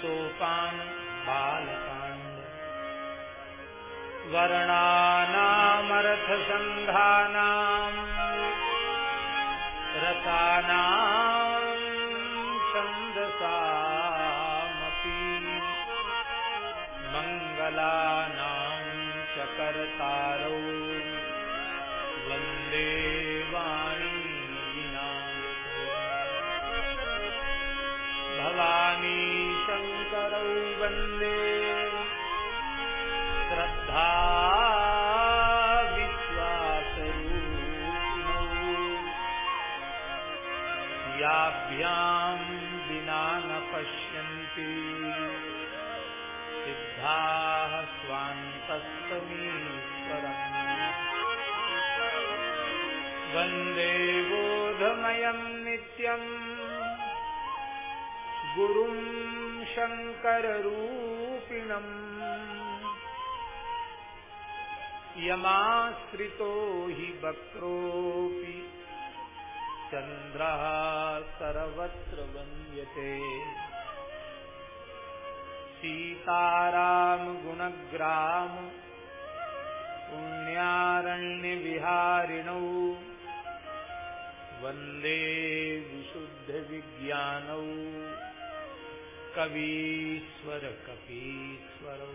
सोपान बालकाण्ड वर्णानामर्थसङ्घानाम् शङ्कररूपिणम्। यमाश्रितो हि वक्रोऽपि चन्द्रः सर्वत्र वन्द्यते। सीतारामगुणग्राम पुण्यारण्यविहारिणौ वंदे विशुद्धविज्ञानौ। कवीश्वर कपीश्वरौ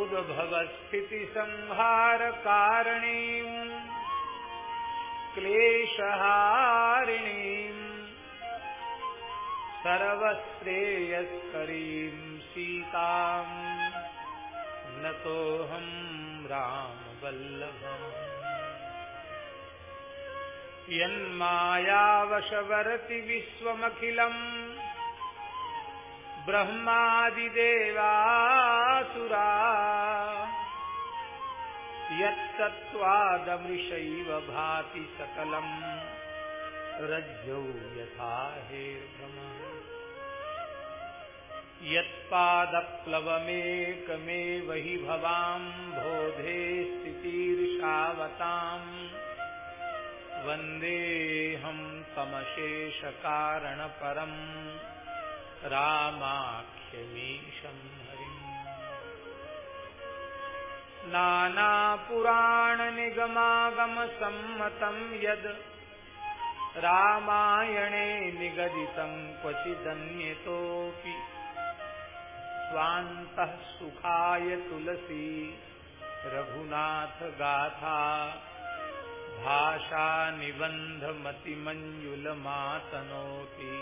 उद्भवस्थितिसंहारकारणीम् क्लेशहारिणीम् सर्वश्रेयस्करीम् सीताम्। नतोऽहं रामवल्लभम्। यन्मायावशवर्ति विश्वमखिलम् ब्रह्मादिदेवासुरा। यत्तत्त्वादमृशैव भाति सकलम् रज्जौ यथा हेर्भ्रमः यत्पादप्लवमेकमेव हि भवाम् बोधे स्थितीर्षावताम्। वन्देऽहं तमशेषकारणपरम् रामाख्यमीशं हरिम् नानापुराणनिगमागमसम्मतं यद् रामायणे निगदितं क्वचिदन्यतोऽपि। स्वान्तः सुखाय तुलसी रघुनाथगाथा भाषा निबंध मति मंजुल मातनोति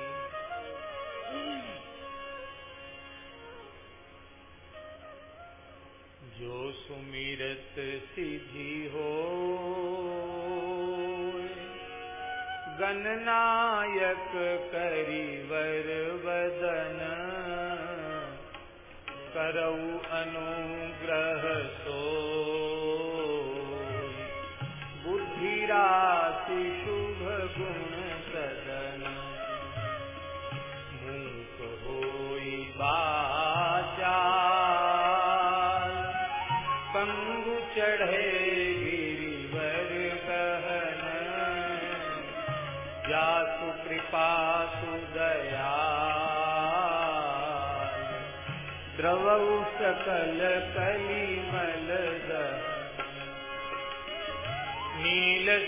जो सुमिरत सिद्धि हो गणनायक करिवर वदन करऊ अनुग्रह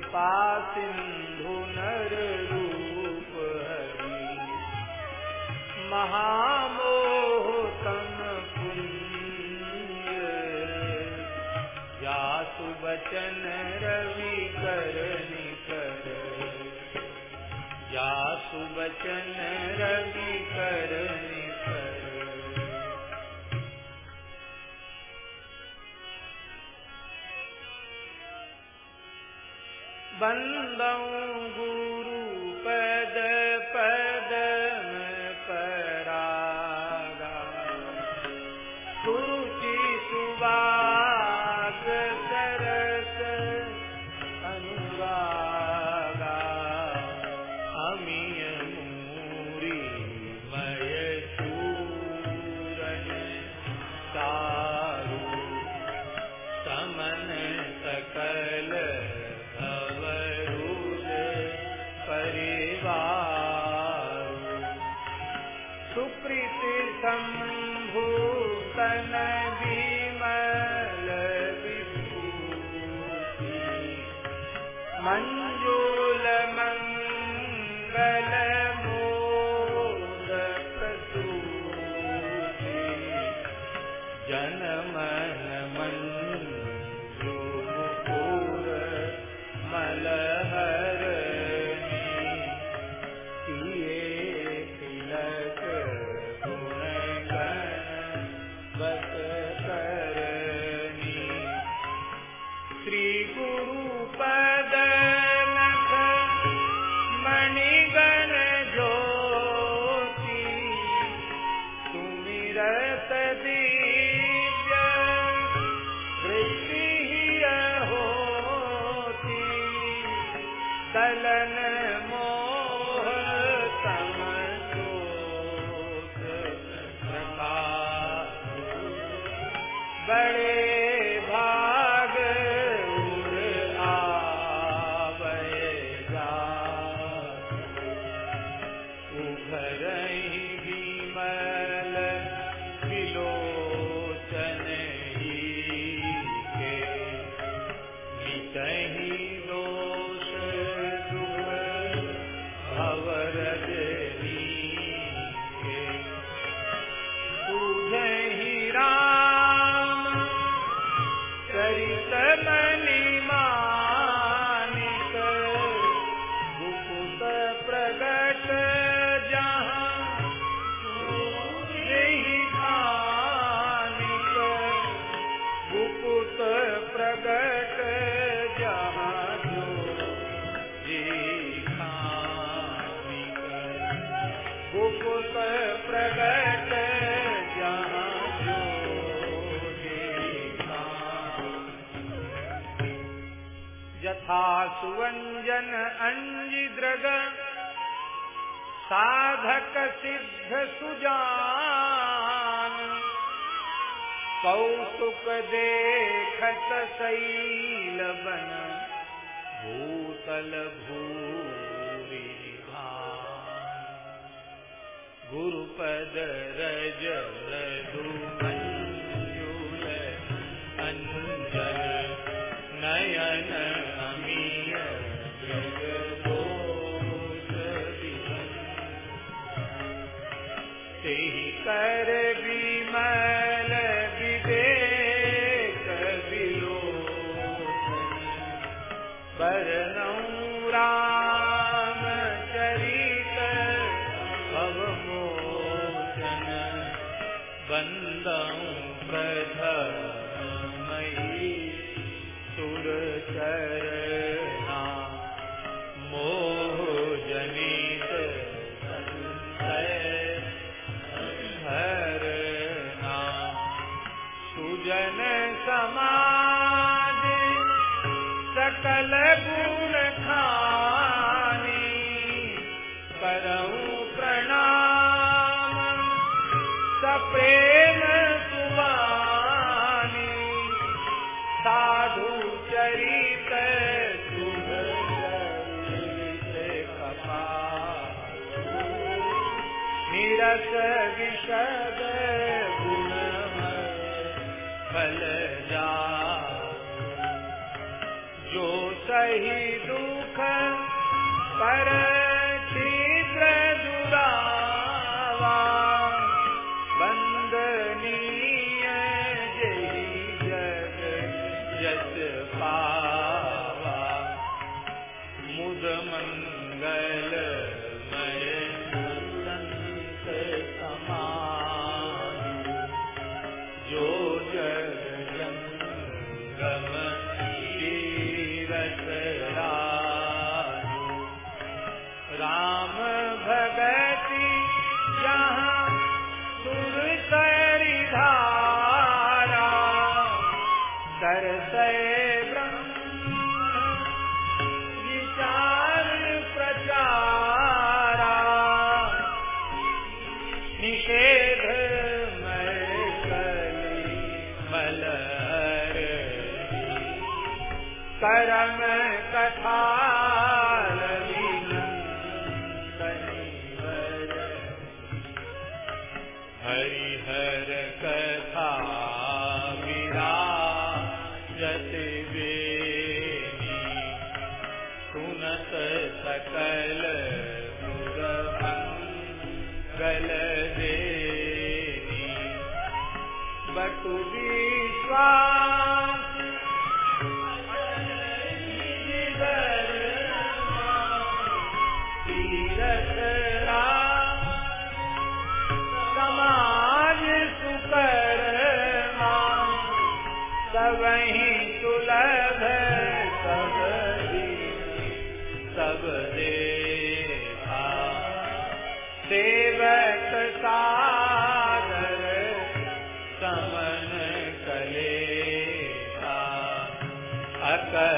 कृपा सिंधु नर रूप हरि। महामोह तन जासु बचन रवि कर निकर जासु बचन रवि कर बंदों गुरु पर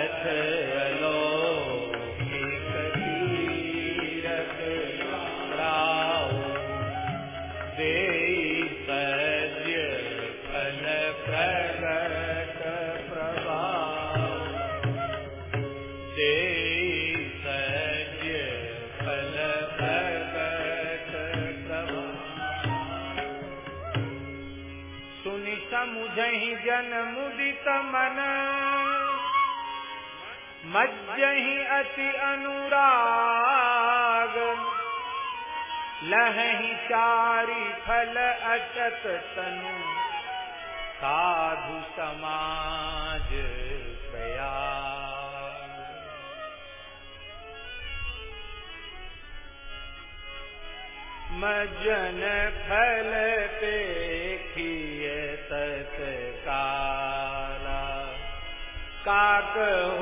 रथ लो मज्जहि अति अनुराग। लहहि चारि फल अटत तनु। साधु समाज प्रयाग। मज्जन फल पे खिय काक हो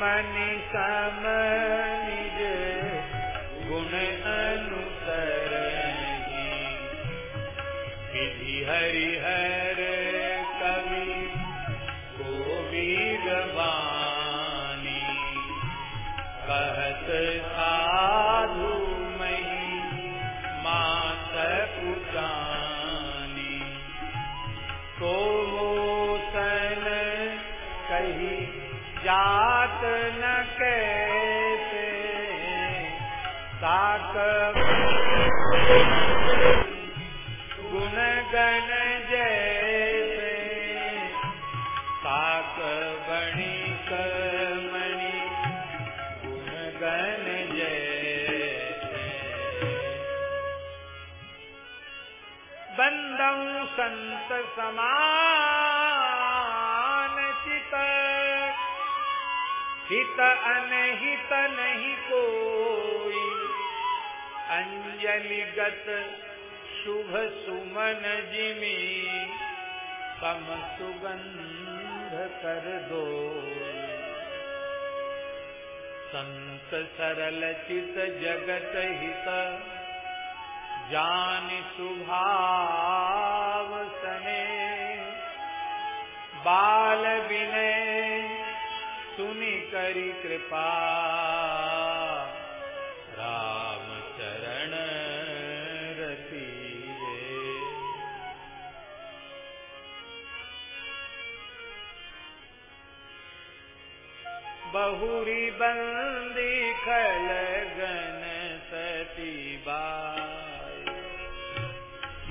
मन सम गुण अनुसर विधि समान चित। हित अनहित नहीं कोई। अंजलि गत शुभ सुमन जिमी। सम सुगंध कर दो। संत सरल चित जगत हित। जान सुभा बाल विनय, सुनि करी कृपा। राम चरण रसीए बहुरी बंदी खल गन सती बा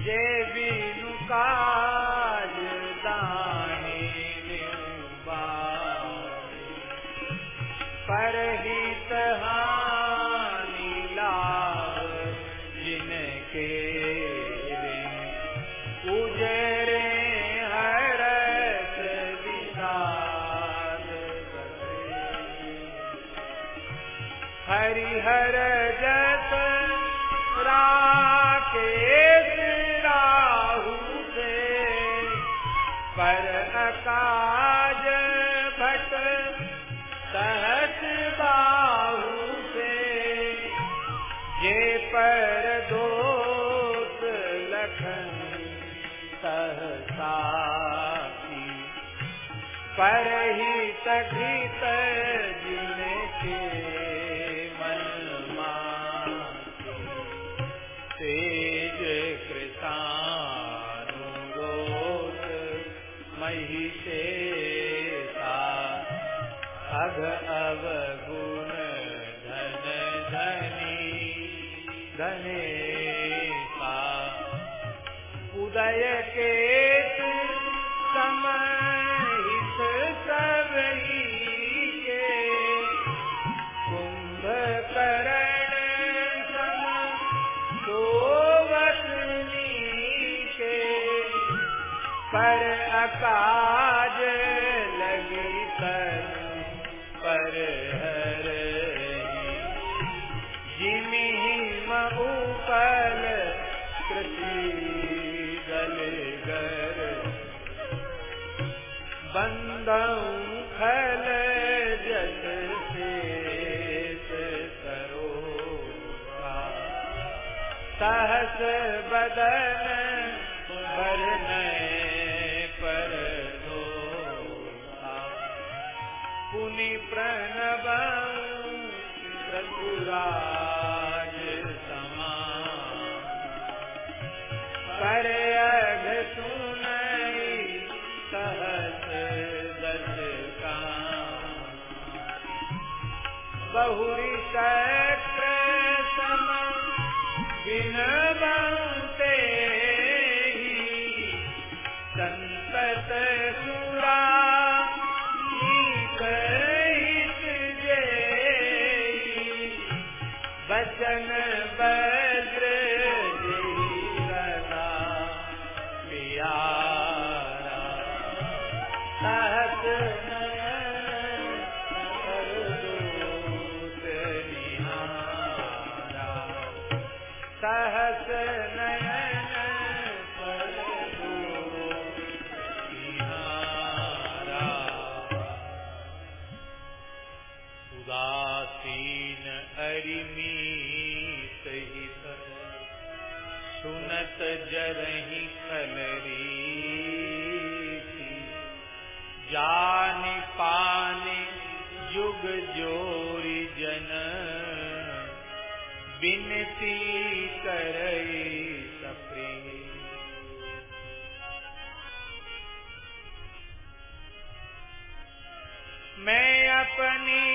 जे बीनुका परहित बदन भर सुनत जरही कलरी जान पान जुग जोरी जन विनती करई सप्रे मैं अपनी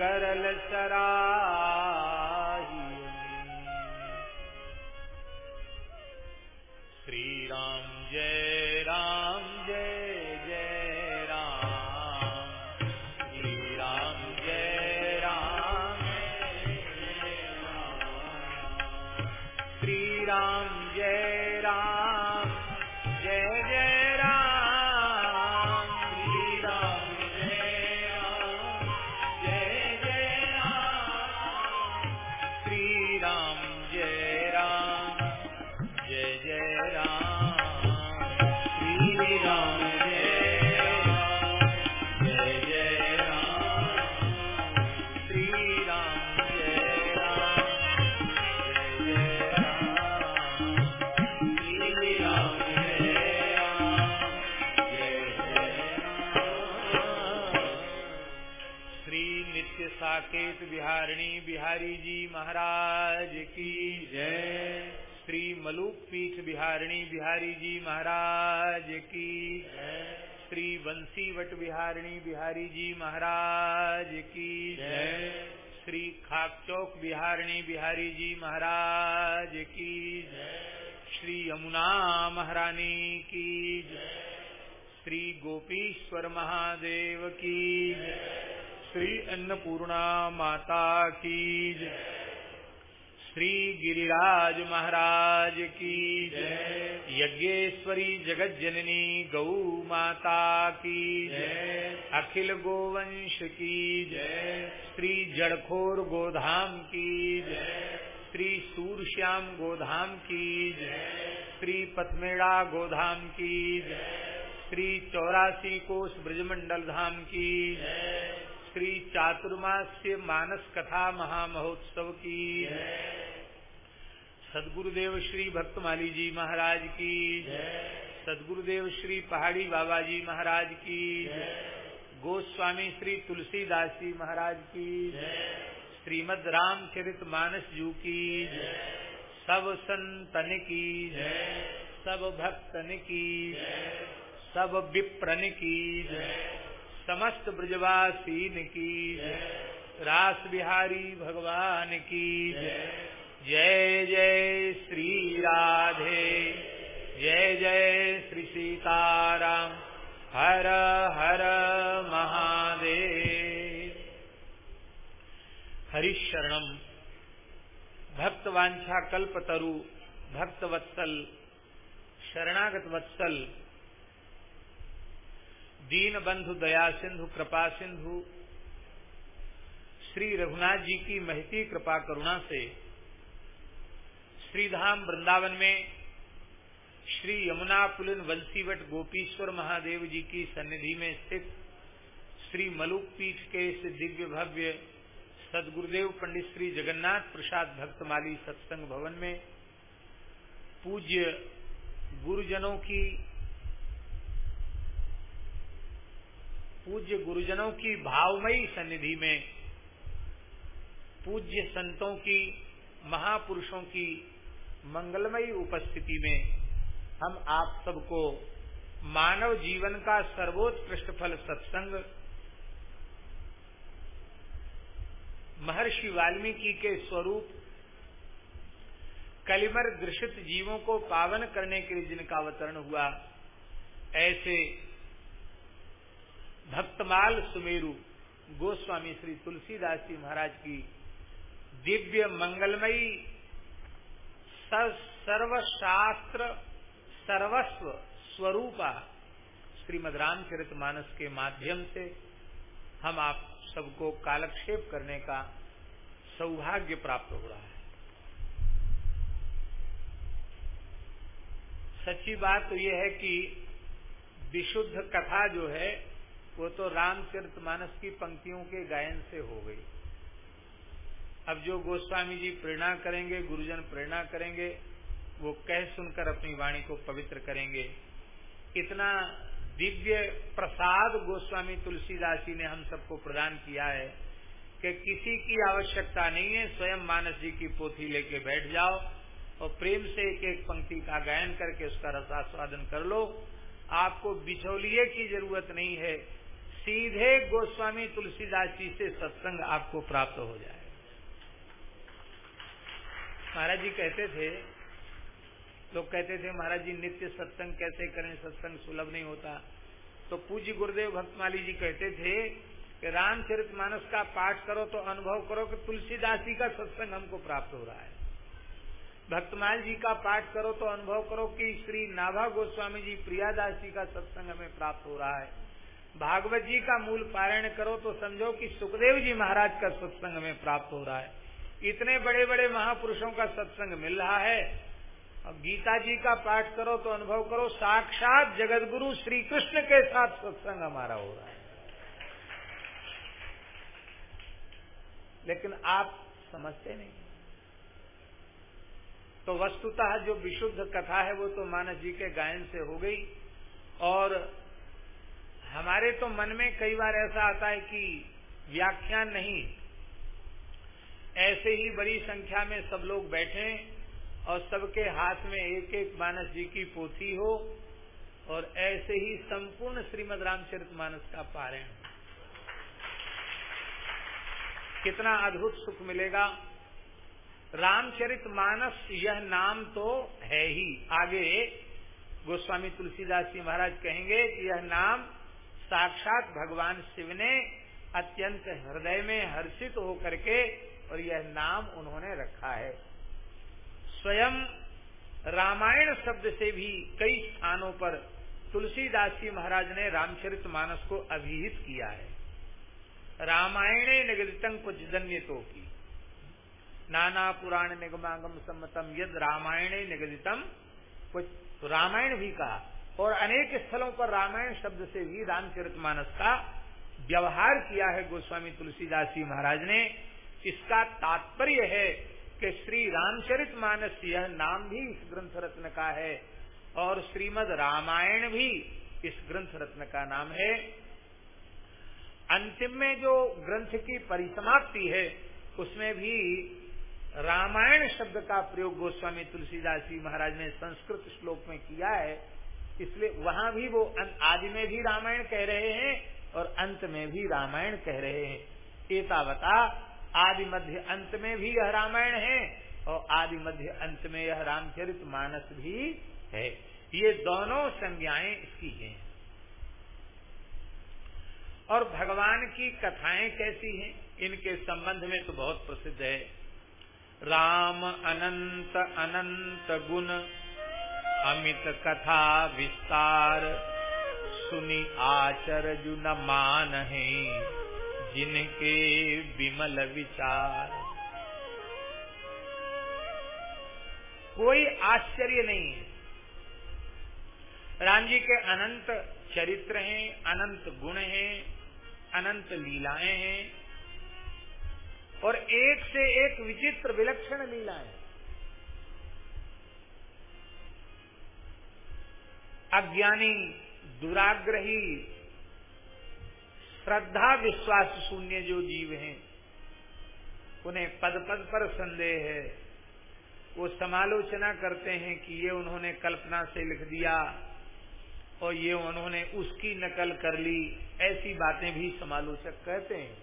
गरल सरा अन्नपूर्णा माता की श्री गिरिराज महाराज की यज्ञेश्वरी जगत जननी गौ माता की अखिल गोवंश की श्री जड़खोर गोधाम की श्री सूरश्याम गोधाम की श्री पथमेड़ा गोधाम की श्री चौरासी कोष ब्रजमंडल धाम की श्री चातुर्मास्य मानस कथा महामहोत्सव की। सदगुरुदेव श्री भक्तमाली जी महाराज की। सदगुरुदेव श्री पहाड़ी बाबा जी महाराज की। गोस्वामी श्री तुलसीदास जी महाराज की। श्रीमद रामचरित मानस जू की। सब संतन की। सब भक्तन की। सब विप्रन की। समस्त ब्रजवासीन की रास बिहारी भगवान की जय। जय श्री राधे। जय जय श्री सीताराम। हर हर महादेव। हरिशरणम भक्तवांछा कल्पतरु भक्त वत्सल शरणागत वत्सल दीन बंधु, दया सिंधु, कृपा सिंधु, श्री रघुनाथ जी की महती कृपा करुणा से श्रीधाम वृंदावन में श्री यमुना पुलिन वंशीवट गोपीश्वर महादेव जी की सन्निधि में स्थित श्री मलुक पीठ के इस दिव्य भव्य सदगुरुदेव पंडित श्री जगन्नाथ प्रसाद भक्तमाली सत्संग भवन में पूज्य गुरुजनों की पूज्य गुरुजनों की भावमयी सन्निधि में, पूज्य संतों की, महापुरुषों की मंगलमयी उपस्थिति में हम आप सबको मानव जीवन का सर्वोत्कृष्ट फल सत्संग, महर्षि वाल्मीकि के स्वरूप, कलिमर दृषित जीवों को पावन करने के लिए जिनका अवतरण हुआ, ऐसे भक्तमाल सुमेरु, गोस्वामी श्री तुलसीदास जी महाराज की दिव्य मंगलमयी सर्वशास्त्र, सर्वस्व स्वरूपा श्रीमद रामचरित मानस के माध्यम से हम आप सबको कालक्षेप करने का सौभाग्य प्राप्त हो रहा है। सच्ची बात तो यह है कि विशुद्ध कथा जो है वो तो रामचरित मानस की पंक्तियों के गायन से हो गई। अब जो गोस्वामी जी प्रेरणा करेंगे, गुरुजन प्रेरणा करेंगे, वो कह सुनकर अपनी वाणी को पवित्र करेंगे। इतना दिव्य प्रसाद गोस्वामी तुलसीदास जी ने हम सबको प्रदान किया है कि किसी की आवश्यकता नहीं है, स्वयं मानस जी की पोथी लेके बैठ जाओ और प्रेम से एक एक पंक्ति का गायन करके उसका रसास्वादन कर लो। आपको बिछौलिए की ज़रूरत नहीं है। सीधे गोस्वामी तुलसीदास जी से सत्संग आपको प्राप्त हो जाए। महाराज जी कहते थे, लोग कहते थे, महाराज जी, नित्य सत्संग कैसे करें? सत्संग सुलभ नहीं होता। तो पूज्य गुरुदेव भक्तमाली जी कहते थे कि रामचरित मानस का पाठ करो तो अनुभव करो कि तुलसीदास जी का सत्संग हमको प्राप्त हो रहा है। भक्तमाल जी का पाठ करो तो अनुभव करो कि श्री नाभा गोस्वामी जी, प्रियादास जी का सत्संग हमें प्राप्त हो रहा है। भागवत जी का मूल पारायण करो तो समझो कि सुखदेव जी महाराज का सत्संग में प्राप्त हो रहा है। इतने बड़े बड़े महापुरुषों का सत्संग मिल रहा है। और गीता जी का पाठ करो तो अनुभव करो, साक्षात जगत गुरु श्री कृष्ण के साथ सत्संग हमारा हो रहा है। लेकिन आप समझते नहीं। तो वस्तुतः जो विशुद्ध कथा है वो तो मानस जी के गायन से हो गई और हमारे तो मन में कई बार ऐसा आता है कि व्याख्यान नहीं। ऐसे ही बड़ी संख्या में सब लोग बैठे और सबके हाथ में एक एक मानस जी की पोथी हो और ऐसे ही संपूर्ण श्रीमद रामचरित मानस का पारायण कितना अद्भुत सुख मिलेगा। रामचरित मानस यह नाम तो है ही। आगे गोस्वामी तुलसीदास जी महाराज कहेंगे कि यह नाम साक्षात भगवान शिव ने अत्यंत हृदय में हर्षित होकर के और यह नाम उन्होंने रखा है। स्वयं रामायण शब्द से भी कई स्थानों पर तुलसीदास जी महाराज ने रामचरित मानस को अभिहित किया है। रामायणे निगदितम कुछ जन्य तो की। नाना पुराण निगमागम सम्मतम यद रामायणे निगदितम कुछ रामायण भी कहा। और अनेक स्थलों पर रामायण शब्द से भी रामचरित मानस का व्यवहार किया है गोस्वामी तुलसीदास जी महाराज ने। इसका तात्पर्य है कि श्री रामचरित मानस यह नाम भी इस ग्रंथ रत्न का है और श्रीमद रामायण भी इस ग्रंथ रत्न का नाम है। अंतिम में जो ग्रंथ की परिसमाप्ति है, उसमें भी रामायण शब्द का प्रयोग गोस्वामी तुलसीदास जी महाराज ने संस्कृत श्लोक में किया है। इसलिए वहाँ भी वो आदि में भी रामायण कह रहे हैं और अंत में भी रामायण कह रहे हैं। एतावता, आदि मध्य अंत में भी यह रामायण है और आदि मध्य अंत में यह रामचरित मानस भी है। ये दोनों संज्ञाएँ इसकी हैं। और भगवान की कथाएँ कैसी हैं? इनके संबंध में तो बहुत प्रसिद्ध है। राम अनंत अनंत गुण अमित कथा विस्तार सुनी आचर जु न मान है जिनके विमल विचार। कोई आश्चर्य नहीं है। राम जी के अनंत चरित्र हैं, अनंत गुण हैं, अनंत लीलाएँ हैं, और एक से एक विचित्र विलक्षण लीलाएँ। अज्ञानी, दुराग्रही, श्रद्धा विश्वास शून्य जो जीव हैं, उन्हें पद पद पर संदेह है। वो समालोचना करते हैं कि ये उन्होंने कल्पना से लिख दिया और ये उन्होंने उसकी नकल कर ली। ऐसी बातें भी समालोचक कहते हैं।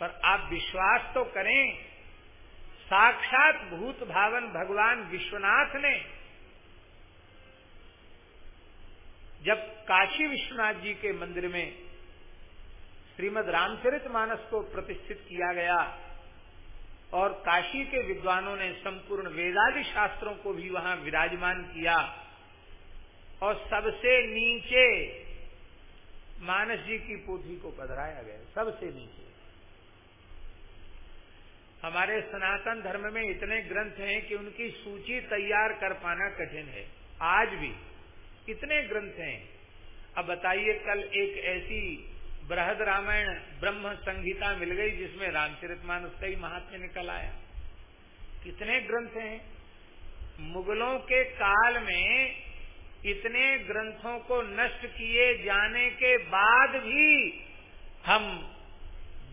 पर आप विश्वास तो करें, साक्षात भूत भावन भगवान विश्वनाथ ने जब काशी विश्वनाथ जी के मंदिर में श्रीमद रामचरित मानस को प्रतिष्ठित किया गया और काशी के विद्वानों ने संपूर्ण वेदादि शास्त्रों को भी वहाँ विराजमान किया और सबसे नीचे मानस जी की पोथी को पधराया गया, सबसे नीचे। हमारे सनातन धर्म में इतने ग्रंथ हैं कि उनकी सूची तैयार कर पाना कठिन है। आज भी कितने ग्रंथ हैं? अब बताइए, कल एक ऐसी बृहद रामायण ब्रह्म संहिता मिल गई जिसमें रामचरित रामचरितमानस का ही महात्म्य निकल आया। कितने ग्रंथ हैं? मुगलों के काल में इतने ग्रंथों को नष्ट किए जाने के बाद भी हम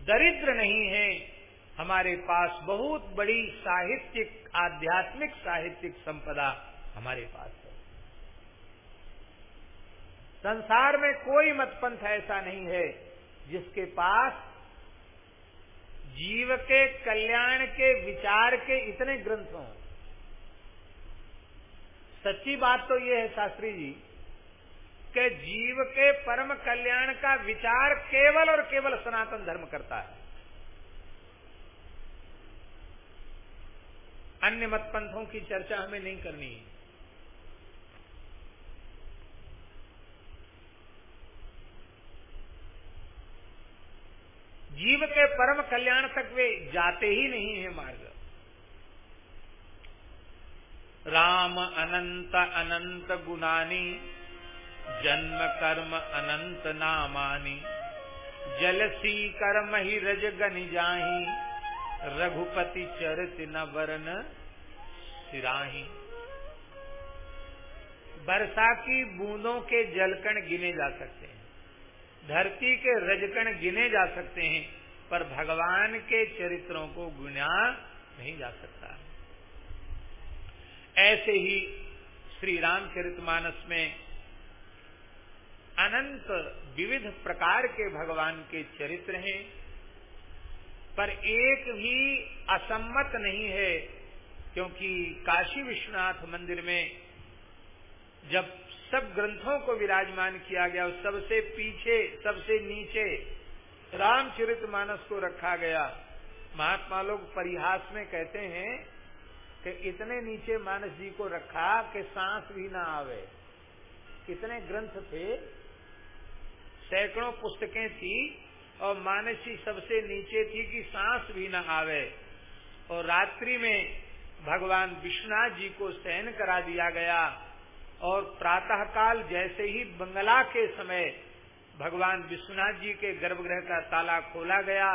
दरिद्र नहीं हैं। हमारे पास बहुत बड़ी साहित्यिक, आध्यात्मिक साहित्यिक संपदा हमारे पास संसार में कोई मतपंथ ऐसा नहीं है जिसके पास जीव के कल्याण के विचार के इतने ग्रंथ हों। सच्ची बात तो यह है शास्त्री जी कि जीव के परम कल्याण का विचार केवल और केवल सनातन धर्म करता है। अन्य मतपंथों की चर्चा हमें नहीं करनी है। जीव के परम कल्याण तक वे जाते ही नहीं है मार्ग। राम अनंत अनंत गुणानी, जन्म कर्म अनंत नामानी। जलसी कर्म ही रज गनि जाही, रघुपति चरित न वरन सिराही। वर्षा की बूंदों के जलकण गिने जा सकते धरती के रजकण गिने जा सकते हैं, पर भगवान के चरित्रों को गुना नहीं जा सकता। ऐसे ही श्री रामचरितमानस में अनंत विविध प्रकार के भगवान के चरित्र हैं, पर एक भी असम्मत नहीं है, क्योंकि काशी विश्वनाथ मंदिर में जब सब ग्रंथों को विराजमान किया गया, और सबसे पीछे, सबसे नीचे रामचरित मानस को रखा गया। महात्मा लोग परिहास में कहते हैं कि इतने नीचे मानस जी को रखा कि सांस भी ना आवे। कितने ग्रंथ थे। सैकड़ों पुस्तकें थी, और मानस जी सबसे नीचे थी कि सांस भी न आवे। और रात्रि में भगवान विश्वनाथ जी को सहन करा दिया गया। और प्रातः काल जैसे ही बंगला के समय भगवान विश्वनाथ जी के गर्भगृह का ताला खोला गया,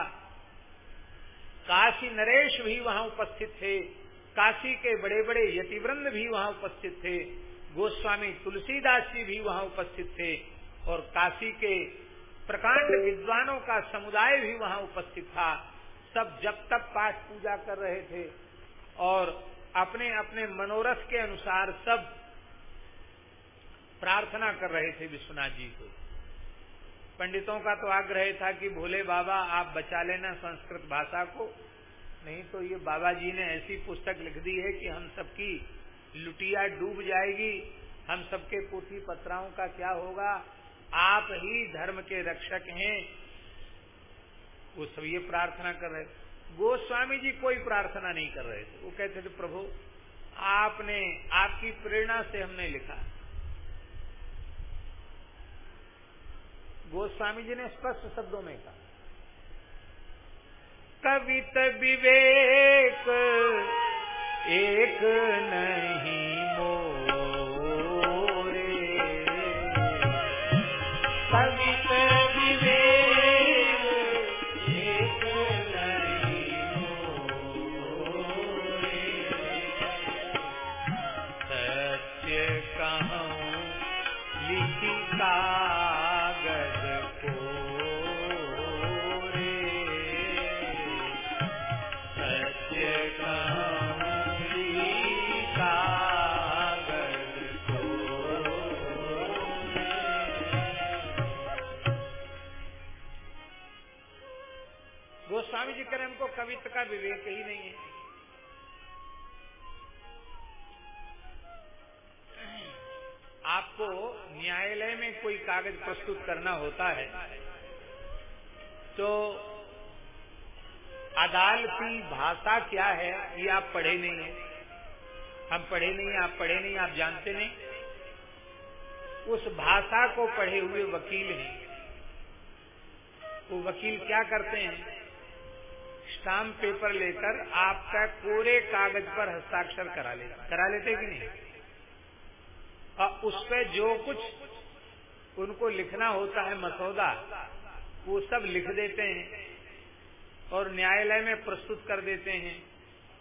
काशी नरेश भी वहाँ उपस्थित थे, काशी के बड़े बड़े यतिवृंद भी वहाँ उपस्थित थे, गोस्वामी तुलसीदास जी भी वहाँ उपस्थित थे और काशी के प्रकांड विद्वानों का समुदाय भी वहाँ उपस्थित था। सब जब तक पाठ पूजा कर रहे थे और अपने अपने मनोरथ के अनुसार सब प्रार्थना कर रहे थे विश्वनाथ जी को। पंडितों का तो आग्रह था कि भोले बाबा, आप बचा लेना संस्कृत भाषा को। नहीं तो ये बाबा जी ने ऐसी पुस्तक लिख दी है कि हम सबकी लुटिया डूब जाएगी, हम सबके पोथी पत्राओं का क्या होगा? आप ही धर्म के रक्षक हैं। वो सब ये प्रार्थना कर रहे। गोस्वामी जी कोई प्रार्थना नहीं कर रहे थे। वो कहते थे, प्रभु, आपने, आपकी प्रेरणा से हमने लिखा। गोस्वामी जी ने स्पष्ट शब्दों में कहा। कवित विवेक एक नहीं का विवेक ही नहीं है। आपको न्यायालय में कोई कागज़ प्रस्तुत करना होता है तो अदालती भाषा क्या है, ये आप पढ़े नहीं है। हम पढ़े नहीं, आप पढ़े नहीं, आप जानते नहीं। उस भाषा को पढ़े हुए वकील हैं। वो वकील क्या करते हैं? स्टाम्प पेपर लेकर आपका कोरे कागज़ पर हस्ताक्षर करा लेते करा लेते कि नहीं? और उस पर जो कुछ उनको लिखना होता है मसौदा, वो सब लिख देते हैं और न्यायालय में प्रस्तुत कर देते हैं।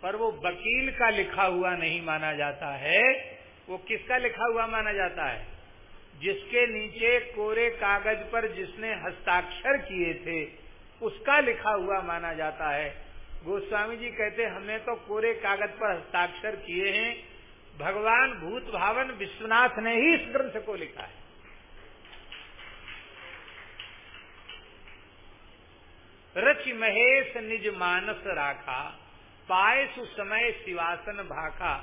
पर वो वकील का लिखा हुआ नहीं माना जाता है। वो किसका लिखा हुआ माना जाता है? जिसके नीचे कोरे कागज़ पर जिसने हस्ताक्षर किए थे उसका लिखा हुआ माना जाता है। गोस्वामी जी कहते हमने तो कोरे कागज़ पर हस्ताक्षर किए हैं। भगवान भूत भावन विश्वनाथ ने ही इस ग्रंथ को लिखा है। रच महेश निज मानस राखा पाए सुसमय शिवासन भाखा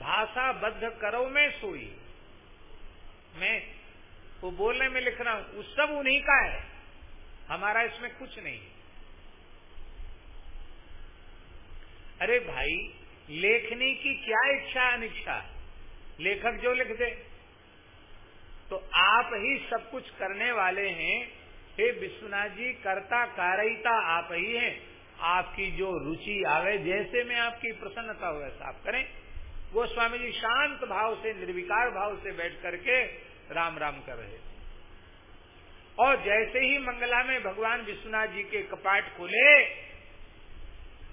भाषा बद्ध करो में सोई। मैं वो बोलने में लिख रहा हूँ, उस सब उन्हीं का है। हमारा इसमें कुछ नहीं अरे भाई, लेखनी की क्या इच्छा अनिच्छा? लेखक जो लिख दे। तो आप ही सब कुछ करने वाले हैं। हे विश्वनाथ जी कर्ता कारयिता आप ही हैं। आपकी जो रुचि आवे, जैसे में आपकी प्रसन्नता हो वैसा आप करें। वो स्वामी जी शांत भाव से, निर्विकार भाव से बैठ करके राम राम कर रहे थे। और जैसे ही मंगला में भगवान विश्वनाथ जी के कपाट खुले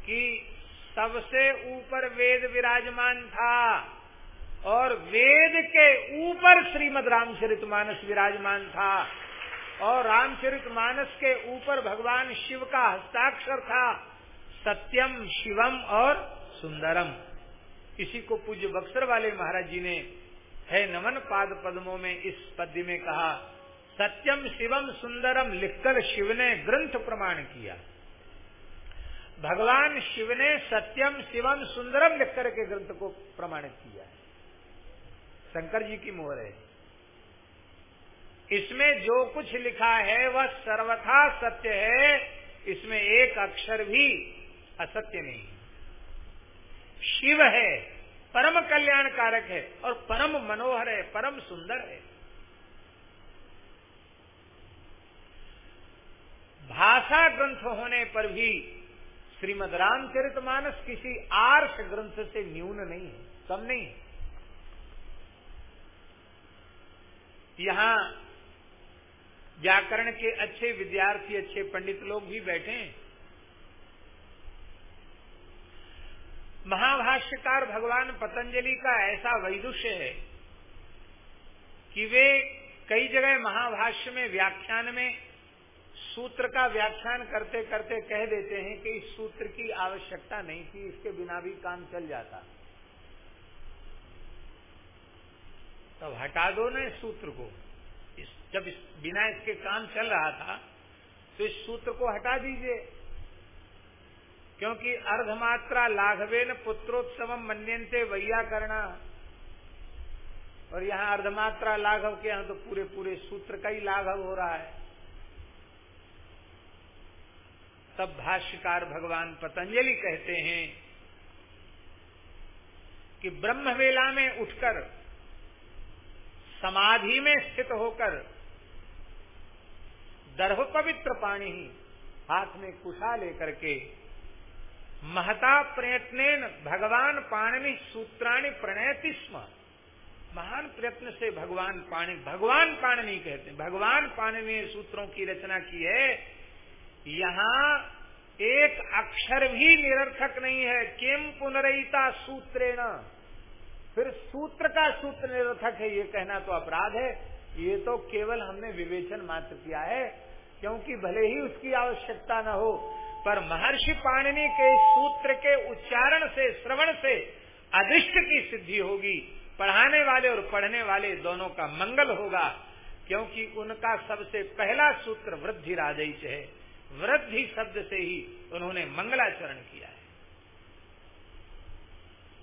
कि सबसे ऊपर वेद विराजमान था और वेद के ऊपर श्रीमद रामचरित मानस विराजमान था और रामचरित मानस के ऊपर भगवान शिव का हस्ताक्षर था, सत्यम, शिवम और सुंदरम। इसी को पूज्य बक्सर वाले महाराज जी ने है नमन पाद पद्मों में इस पद्य में कहा सत्यम शिवम सुंदरम लिखकर शिव ने ग्रंथ प्रमाण किया। भगवान शिव ने सत्यम शिवम सुंदरम लिखकर के ग्रंथ को प्रमाणित किया। है शंकर जी की मोहर है। इसमें जो कुछ लिखा है, वह सर्वथा सत्य है। इसमें एक अक्षर भी असत्य नहीं शिव है, परम कल्याणकारक है और परम मनोहर है, परम सुंदर है। भाषा ग्रंथ होने पर भी श्रीमद रामचरितमानस किसी आर्ष ग्रंथ से न्यून नहीं है, कम नहीं है। यहाँ व्याकरण के अच्छे विद्यार्थी, अच्छे पंडित लोग भी बैठे हैं। महाभाष्यकार भगवान पतंजलि का ऐसा वैदुष्य है कि वे कई जगह महाभाष्य में, व्याख्यान में सूत्र का व्याख्यान करते करते कह देते हैं कि इस सूत्र की आवश्यकता नहीं थी इसके बिना भी काम चल जाता। तब हटा दो ना इस सूत्र को। इस, जब इस, बिना इसके काम चल रहा था तो इस सूत्र को हटा दीजिए। क्योंकि अर्धमात्रा लाघवेन पुत्रोत्सव वैया करना और यहाँ अर्धमात्रा लाघव के यहाँ तो पूरे पूरे सूत्र का ही लाघव हो रहा है। तब भाष्यकार भगवान पतंजलि कहते हैं कि ब्रह्मवेला में उठकर, समाधि में स्थित होकर, दर्भ पवित्र पाणी ही हाथ में कुशा लेकर के महता प्रयत्न भगवान पाणनी सूत्राणी प्रणयति स्म। महान प्रयत्न से भगवान पाणी, भगवान पाणनी कहते हैं। भगवान पाणनी सूत्रों की रचना की है यहाँ एक अक्षर भी निरर्थक नहीं है। किम पुनरयिता सूत्रेण? फिर सूत्र का सूत्र निरर्थक है, ये कहना तो अपराध है। ये तो केवल हमने विवेचन मात्र किया है, क्योंकि भले ही उसकी आवश्यकता न हो, पर महर्षि पाणिनि के सूत्र के उच्चारण से, श्रवण से अधिष्ट की सिद्धि होगी। पढ़ाने वाले और पढ़ने वाले दोनों का मंगल होगा, क्योंकि उनका सबसे पहला सूत्र वृद्धि राजैच है। वृद्धि शब्द से ही उन्होंने मंगलाचरण किया है।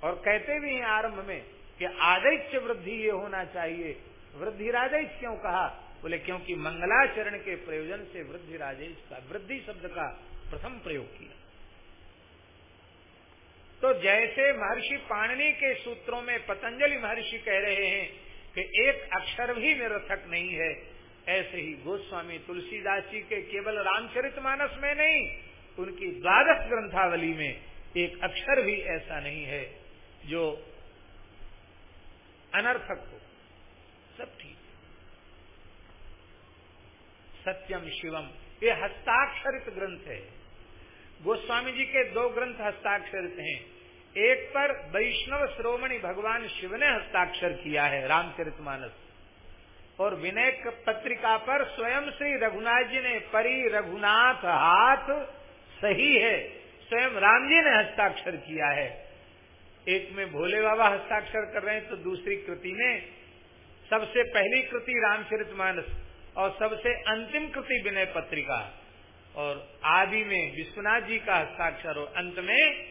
और कहते भी हैं आरंभ में कि आदैत्य वृद्धि ये होना चाहिए। वृद्धि राजैच क्यों कहा? बोले, क्योंकि मंगलाचरण के प्रयोजन से वृद्धि राजेश का वृद्धि शब्द का प्रथम प्रयोग किया। तो जैसे महर्षि पाणनी के सूत्रों में पतंजलि महर्षि कह रहे हैं कि एक अक्षर भी निरर्थक नहीं है ऐसे ही गोस्वामी तुलसीदास जी के केवल रामचरितमानस में नहीं, उनकी द्वादश ग्रंथावली में एक अक्षर भी ऐसा नहीं है जो अनर्थक हो। सब ठीक सत्यम शिवम, ये हस्ताक्षरित ग्रंथ है। गोस्वामी जी के दो ग्रंथ हस्ताक्षरित हैं। एक पर वैष्णव श्रोमणि भगवान शिव ने हस्ताक्षर किया है रामचरितमानस और विनय पत्रिका पर स्वयं श्री रघुनाथ जी ने परी रघुनाथ हाथ सही है। स्वयं राम जी ने हस्ताक्षर किया है। एक में भोले बाबा हस्ताक्षर कर रहे हैं तो दूसरी कृति में सबसे पहली कृति रामचरितमानस और सबसे अंतिम कृति विनय पत्रिका। और आदि में विश्वनाथ जी का हस्ताक्षर और अंत में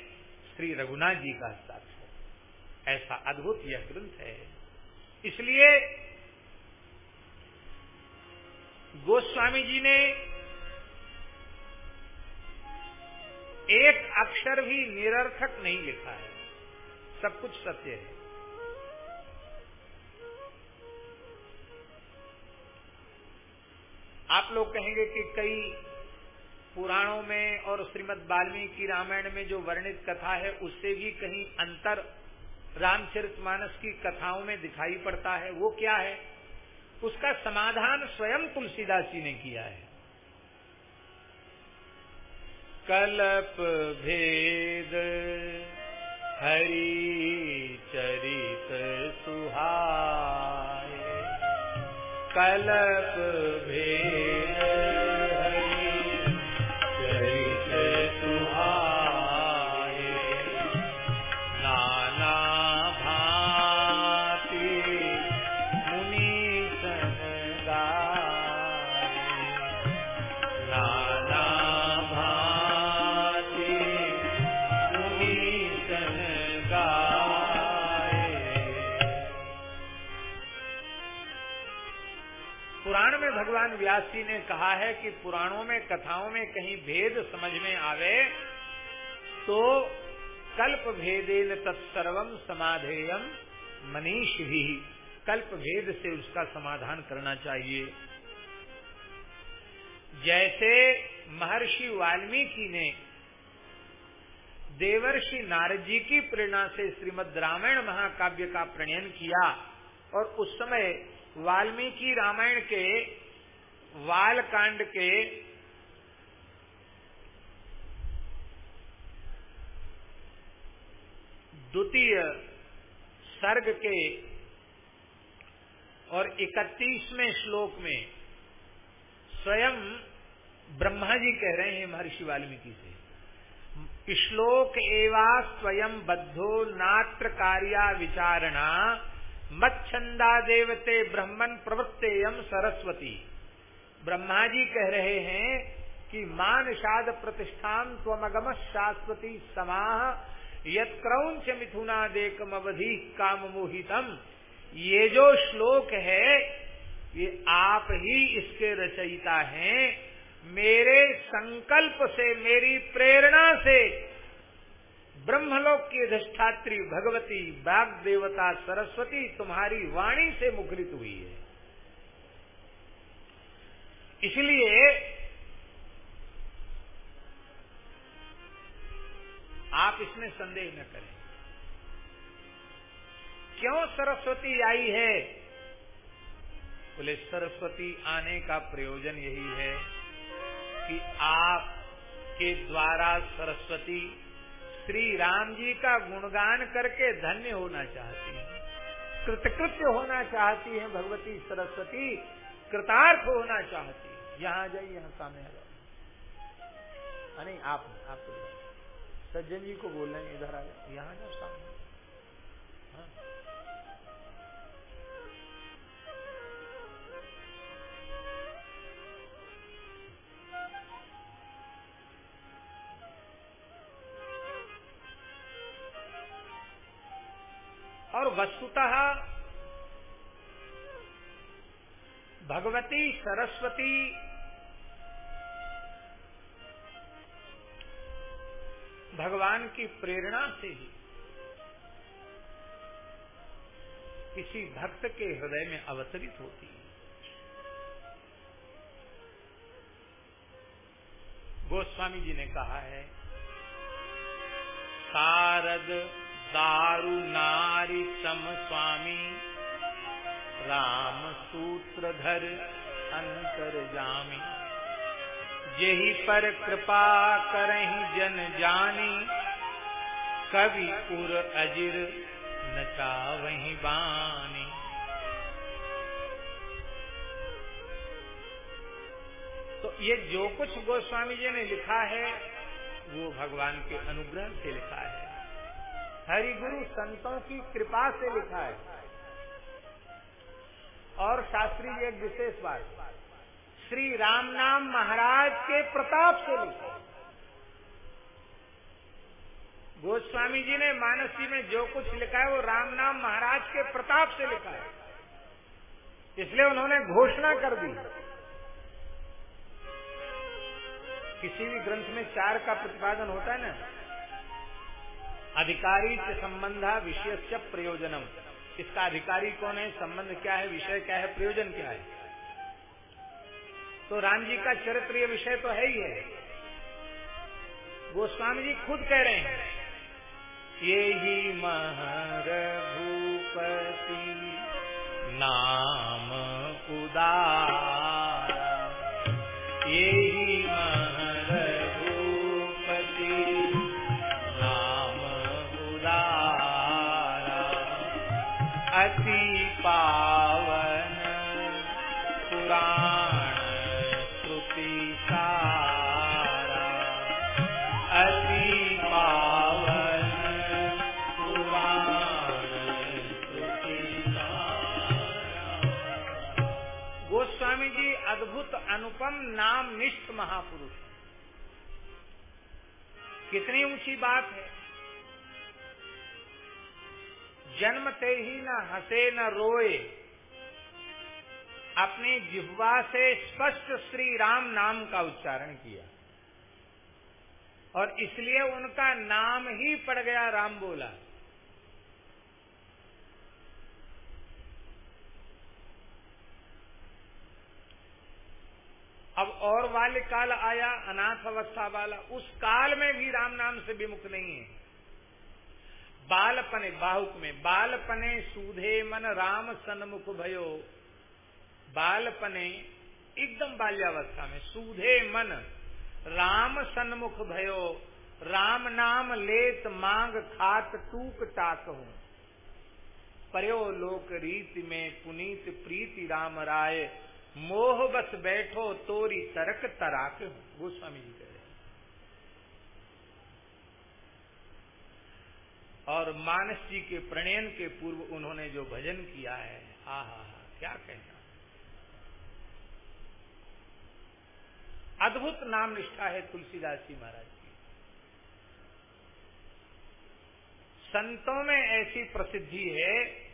श्री रघुनाथ जी का हस्ताक्षर। ऐसा अद्भुत यह ग्रंथ है। इसलिए गोस्वामी जी ने एक अक्षर भी निरर्थक नहीं लिखा है। सब कुछ सत्य है। आप लोग कहेंगे कि कई पुराणों में और श्रीमद वाल्मीकि रामायण में जो वर्णित कथा है, उससे भी कहीं अंतर रामचरितमानस की कथाओं में दिखाई पड़ता है। वो क्या है? उसका समाधान स्वयं तुलसीदास जी ने किया है। कलप भेद, हरि चरित सुहाय। कलप भेद व्यास ने कहा है कि पुराणों में, कथाओं में कहीं भेद समझ में आवे तो कल्प भेदेन तत्सर्वम समाधेयम मनीष भी कल्प भेद से उसका समाधान करना चाहिए। जैसे महर्षि वाल्मीकि ने देवर्षि नारद जी की प्रेरणा से श्रीमद रामायण महाकाव्य का प्रणयन किया, और उस समय वाल्मीकि रामायण के वाल कांड के द्वितीय सर्ग के और इकतीसवें श्लोक में स्वयं ब्रह्मा जी कह रहे हैं महर्षि वाल्मीकि से श्लोक एवा स्वयं बद्धो नात्र कार्या विचारणा मच्छंदा देवते ब्रह्मन प्रवृत्तेयम सरस्वती। ब्रह्मा जी कह रहे हैं कि मान शाद प्रतिष्ठान स्वमगम शाश्वती समाह क्रौच मिथुना देकम अवधि काम मोहितम। ये जो श्लोक है, ये आप ही इसके रचयिता हैं। मेरे संकल्प से, मेरी प्रेरणा से ब्रह्मलोक की अधिष्ठात्री भगवती बाग देवता सरस्वती तुम्हारी वाणी से मुखरित हुई है। इसलिए आप इसमें संदेह न करें। क्यों सरस्वती आई है? बोले, सरस्वती आने का प्रयोजन यही है कि आप के द्वारा सरस्वती श्री राम जी का गुणगान करके धन्य होना चाहती है। कृतकृत्य होना चाहती है भगवती सरस्वती। कृतार्थ होना चाहती है आ जाइए, यहाँ सामने आ जाओ। नहीं, आप आप सज्जन जी को बोल रहे हैं, इधर आ जाओ। यहाँ जाओ, सामने। हाँ। और वस्तुतः भगवती सरस्वती भगवान की प्रेरणा से ही किसी भक्त के हृदय में अवतरित होती है। गोस्वामी जी ने कहा है शारद दारु नारी सम स्वामी, राम सूत्रधर अंतर जामी यही पर कृपा करही जन जानी। कवि उर अजिर नचा वही बानी। तो ये जो कुछ गोस्वामी जी ने लिखा है, वो भगवान के अनुग्रह से लिखा है। हरि गुरु संतों की कृपा से लिखा है। और शास्त्री जी, एक विशेष बात। श्री राम नाम महाराज के प्रताप से लिखा गोस्वामी जी ने मानसी में जो कुछ लिखा है, वो राम नाम महाराज के प्रताप से लिखा है। इसलिए उन्होंने घोषणा कर दी। किसी भी ग्रंथ में चार का प्रतिपादन होता है ना? अधिकारी से संबंधा विषय प्रयोजनम। इसका अधिकारी कौन है? संबंध क्या है? विषय क्या है? प्रयोजन क्या है? तो राम जी का चरित्र विषय तो है ही है। गोस्वामी जी खुद कह रहे हैं ये ही महारभूपति नाम उदार। ये नाम निष्ठ महापुरुष। कितनी ऊँची बात है। जन्मते ही न हंसे न रोए। अपने जिह्वा से स्पष्ट श्री राम नाम का उच्चारण किया। और इसलिए उनका नाम ही पड़ गया राम बोला। और वाले काल आया, अनाथ अवस्था वाला। उस काल में भी राम नाम से विमुख नहीं है। बालपने, बाहुक में, बालपने सूधे मन राम सन्मुख भयो। बालपने एकदम बाल्यावस्था में, सूधे मन राम सन्मुख भयो। राम नाम लेत मांग खात टूक टाक हूँ। पर्यो लोक रीति में पुनीत प्रीति राम राय। मोह बस बैठो, तोरी तरक तराक गोस्वामी जी कह रहे और मानस जी के प्रणयन के पूर्व उन्होंने जो भजन किया है, हा हा हा, क्या कहना? अद्भुत नाम निष्ठा है तुलसीदास जी महाराज की। संतों में ऐसी प्रसिद्धि है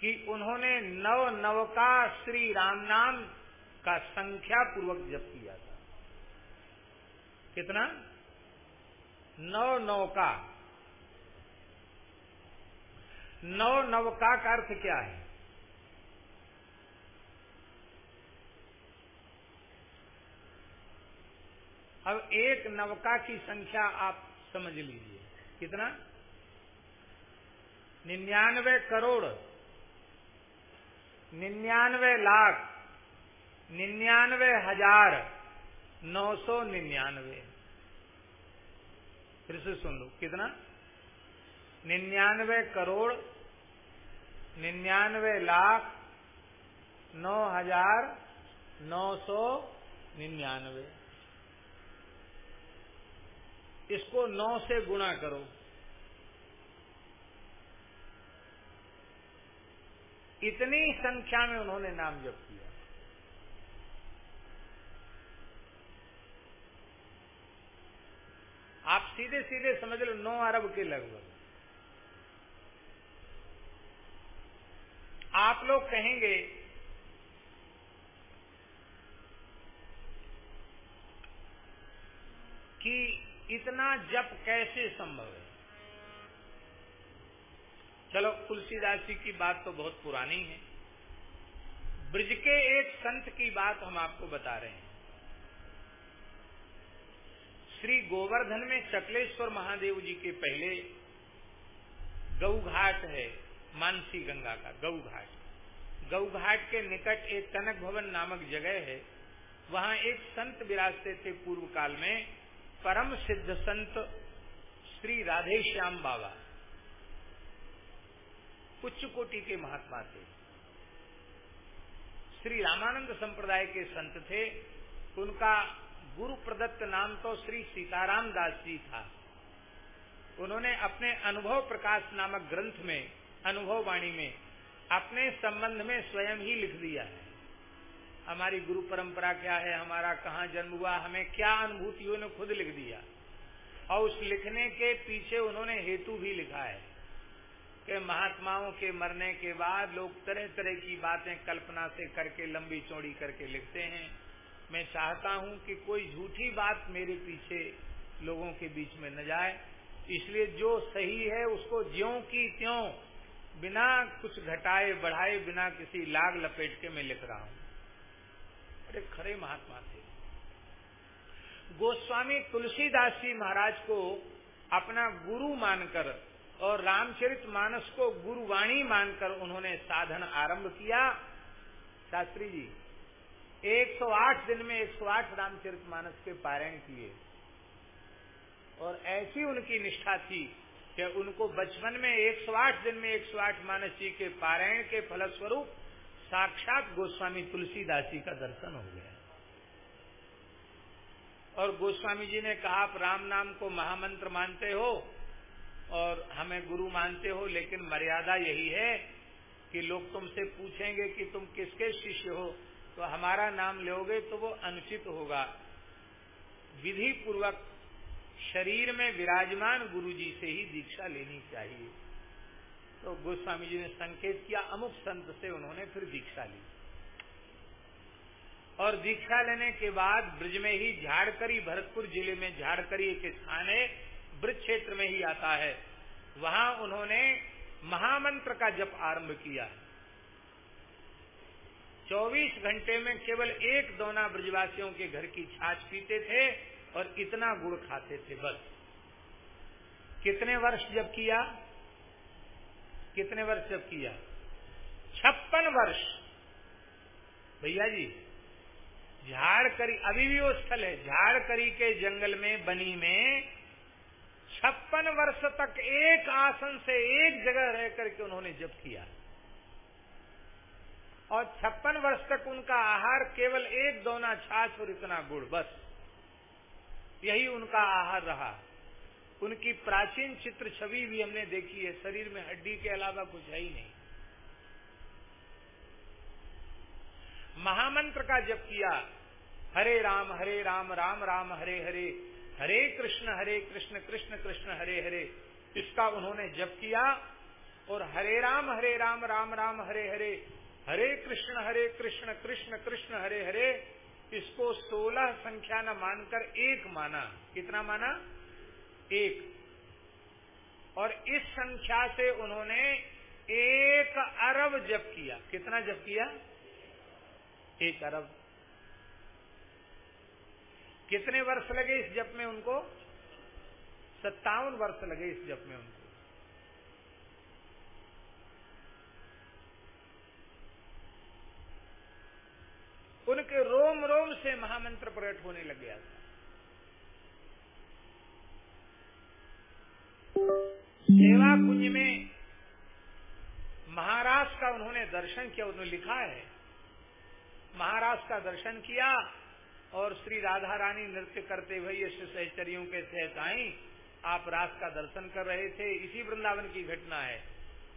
कि उन्होंने नव नव का श्री राम नाम का संख्या पूर्वक जप किया था। कितना? नव नव का नव नवका का अर्थ क्या है? अब एक नवका की संख्या आप समझ लीजिए। कितना? निन्यानवे करोड़। निन्यानवे लाख, निन्यानवे हज़ार नौ सौ निन्यानवे। फिर से सुन लो, कितना? निन्यानवे करोड़, निन्यानवे लाख नौ हज़ार नौ सौ निन्यानवे। इसको नौ से गुणा करो। इतनी संख्या में उन्होंने नाम जप किया। आप सीधे सीधे समझ लो, नौ अरब के लगभग। आप लोग कहेंगे, कि इतना जप कैसे संभव है? चलो तुलसीदास जी की बात तो बहुत पुरानी है। ब्रज के एक संत की बात हम आपको बता रहे हैं। श्री गोवर्धन में चकलेश्वर महादेव जी के पहले गौ घाट है, मानसी गंगा का गौ घाट गौ घाट के निकट एक कनक भवन नामक जगह है। वहाँ एक संत विराजते थे पूर्व काल में, परम सिद्ध संत श्री राधेश्याम बाबा। उच्च कोटि के महात्मा थे। श्री रामानंद संप्रदाय के संत थे। उनका गुरु प्रदत्त नाम तो श्री सीताराम दास जी था। उन्होंने अपने अनुभव प्रकाश नामक ग्रंथ में, अनुभव वाणी में, अपने संबंध में स्वयं ही लिख दिया है। हमारी गुरु परंपरा क्या है? हमारा कहाँ जन्म हुआ? हमें क्या अनुभूतियों ने खुद लिख दिया? और उस लिखने के पीछे उन्होंने हेतु भी लिखा है। कि महात्माओं के मरने के बाद लोग तरह तरह की बातें कल्पना से करके लंबी चौड़ी करके लिखते हैं। मैं चाहता हूँ कि कोई झूठी बात मेरे पीछे लोगों के बीच में न जाए। इसलिए जो सही है उसको ज्यो की त्यों, बिना कुछ घटाए बढ़ाए, बिना किसी लाग लपेट के मैं लिख रहा हूँ। अरे खरे महात्मा थे। गोस्वामी तुलसीदास जी महाराज को अपना गुरु मानकर और रामचरित मानस को गुरुवाणी मानकर उन्होंने साधन आरंभ किया। शास्त्री जी 108 दिन में 108 रामचरित मानस के पारायण किए और ऐसी उनकी निष्ठा थी कि उनको बचपन में 108 दिन में 108 मानस जी के पारायण के फलस्वरूप साक्षात गोस्वामी तुलसीदास जी का दर्शन हो गया। और गोस्वामी जी ने कहा, आप राम नाम को महामंत्र मानते हो और हमें गुरु मानते हो, लेकिन मर्यादा यही है कि लोग तुमसे पूछेंगे कि तुम किसके शिष्य हो। तो हमारा नाम लोगे तो वो अनुचित होगा। विधि पूर्वक शरीर में विराजमान गुरु जी से ही दीक्षा लेनी चाहिए। तो गोस्वामी जी ने संकेत किया, अमुक संत से उन्होंने फिर दीक्षा ली। और दीक्षा लेने के बाद ब्रज में ही झाड़करी, भरतपुर ज़िले में झाड़करी एक स्थान है। ब्रज क्षेत्र में ही आता है। वहाँ उन्होंने महामंत्र का जप आरंभ किया 24 घंटे में केवल एक दोना ब्रजवासियों के घर की छाछ पीते थे और इतना गुड़ खाते थे बस। कितने वर्ष जब किया? कितने वर्ष जब किया? छप्पन वर्ष। भैया जी झाड़करी अभी भी वो स्थल है। झाड़करी के जंगल में, बनी में छप्पन वर्ष तक एक आसन से एक जगह रह करके उन्होंने जप किया। और छप्पन वर्ष तक उनका आहार केवल एक दोना छाछ और इतना गुड़, बस। यही उनका आहार रहा। उनकी प्राचीन चित्र छवि भी हमने देखी है, शरीर में हड्डी के अलावा कुछ है ही नहीं। महामंत्र का जप किया, हरे राम हरे राम राम राम, हरे हरे। हरे कृष्ण हरे कृष्ण कृष्ण कृष्ण, हरे हरे। इसका उन्होंने जप किया और हरे राम हरे राम राम राम, हरे हरे। हरे कृष्ण हरे कृष्ण कृष्ण कृष्ण, हरे हरे। इसको सोलह संख्या न मानकर एक माना। कितना माना? एक। और इस संख्या से उन्होंने एक अरब जप किया। कितना जप किया? एक अरब। कितने वर्ष लगे इस जप में उनको? सत्तावन वर्ष लगे इस जप में उनको। उनके रोम रोम से महामंत्र प्रकट होने लग गया था। सेवा कुंज में महाराज का उन्होंने दर्शन किया, उन्होंने लिखा है। महाराज का दर्शन किया और श्री राधा रानी नृत्य करते हुए ये सहचरियों के सहत आई आप रास का दर्शन कर रहे थे, इसी वृंदावन की घटना है।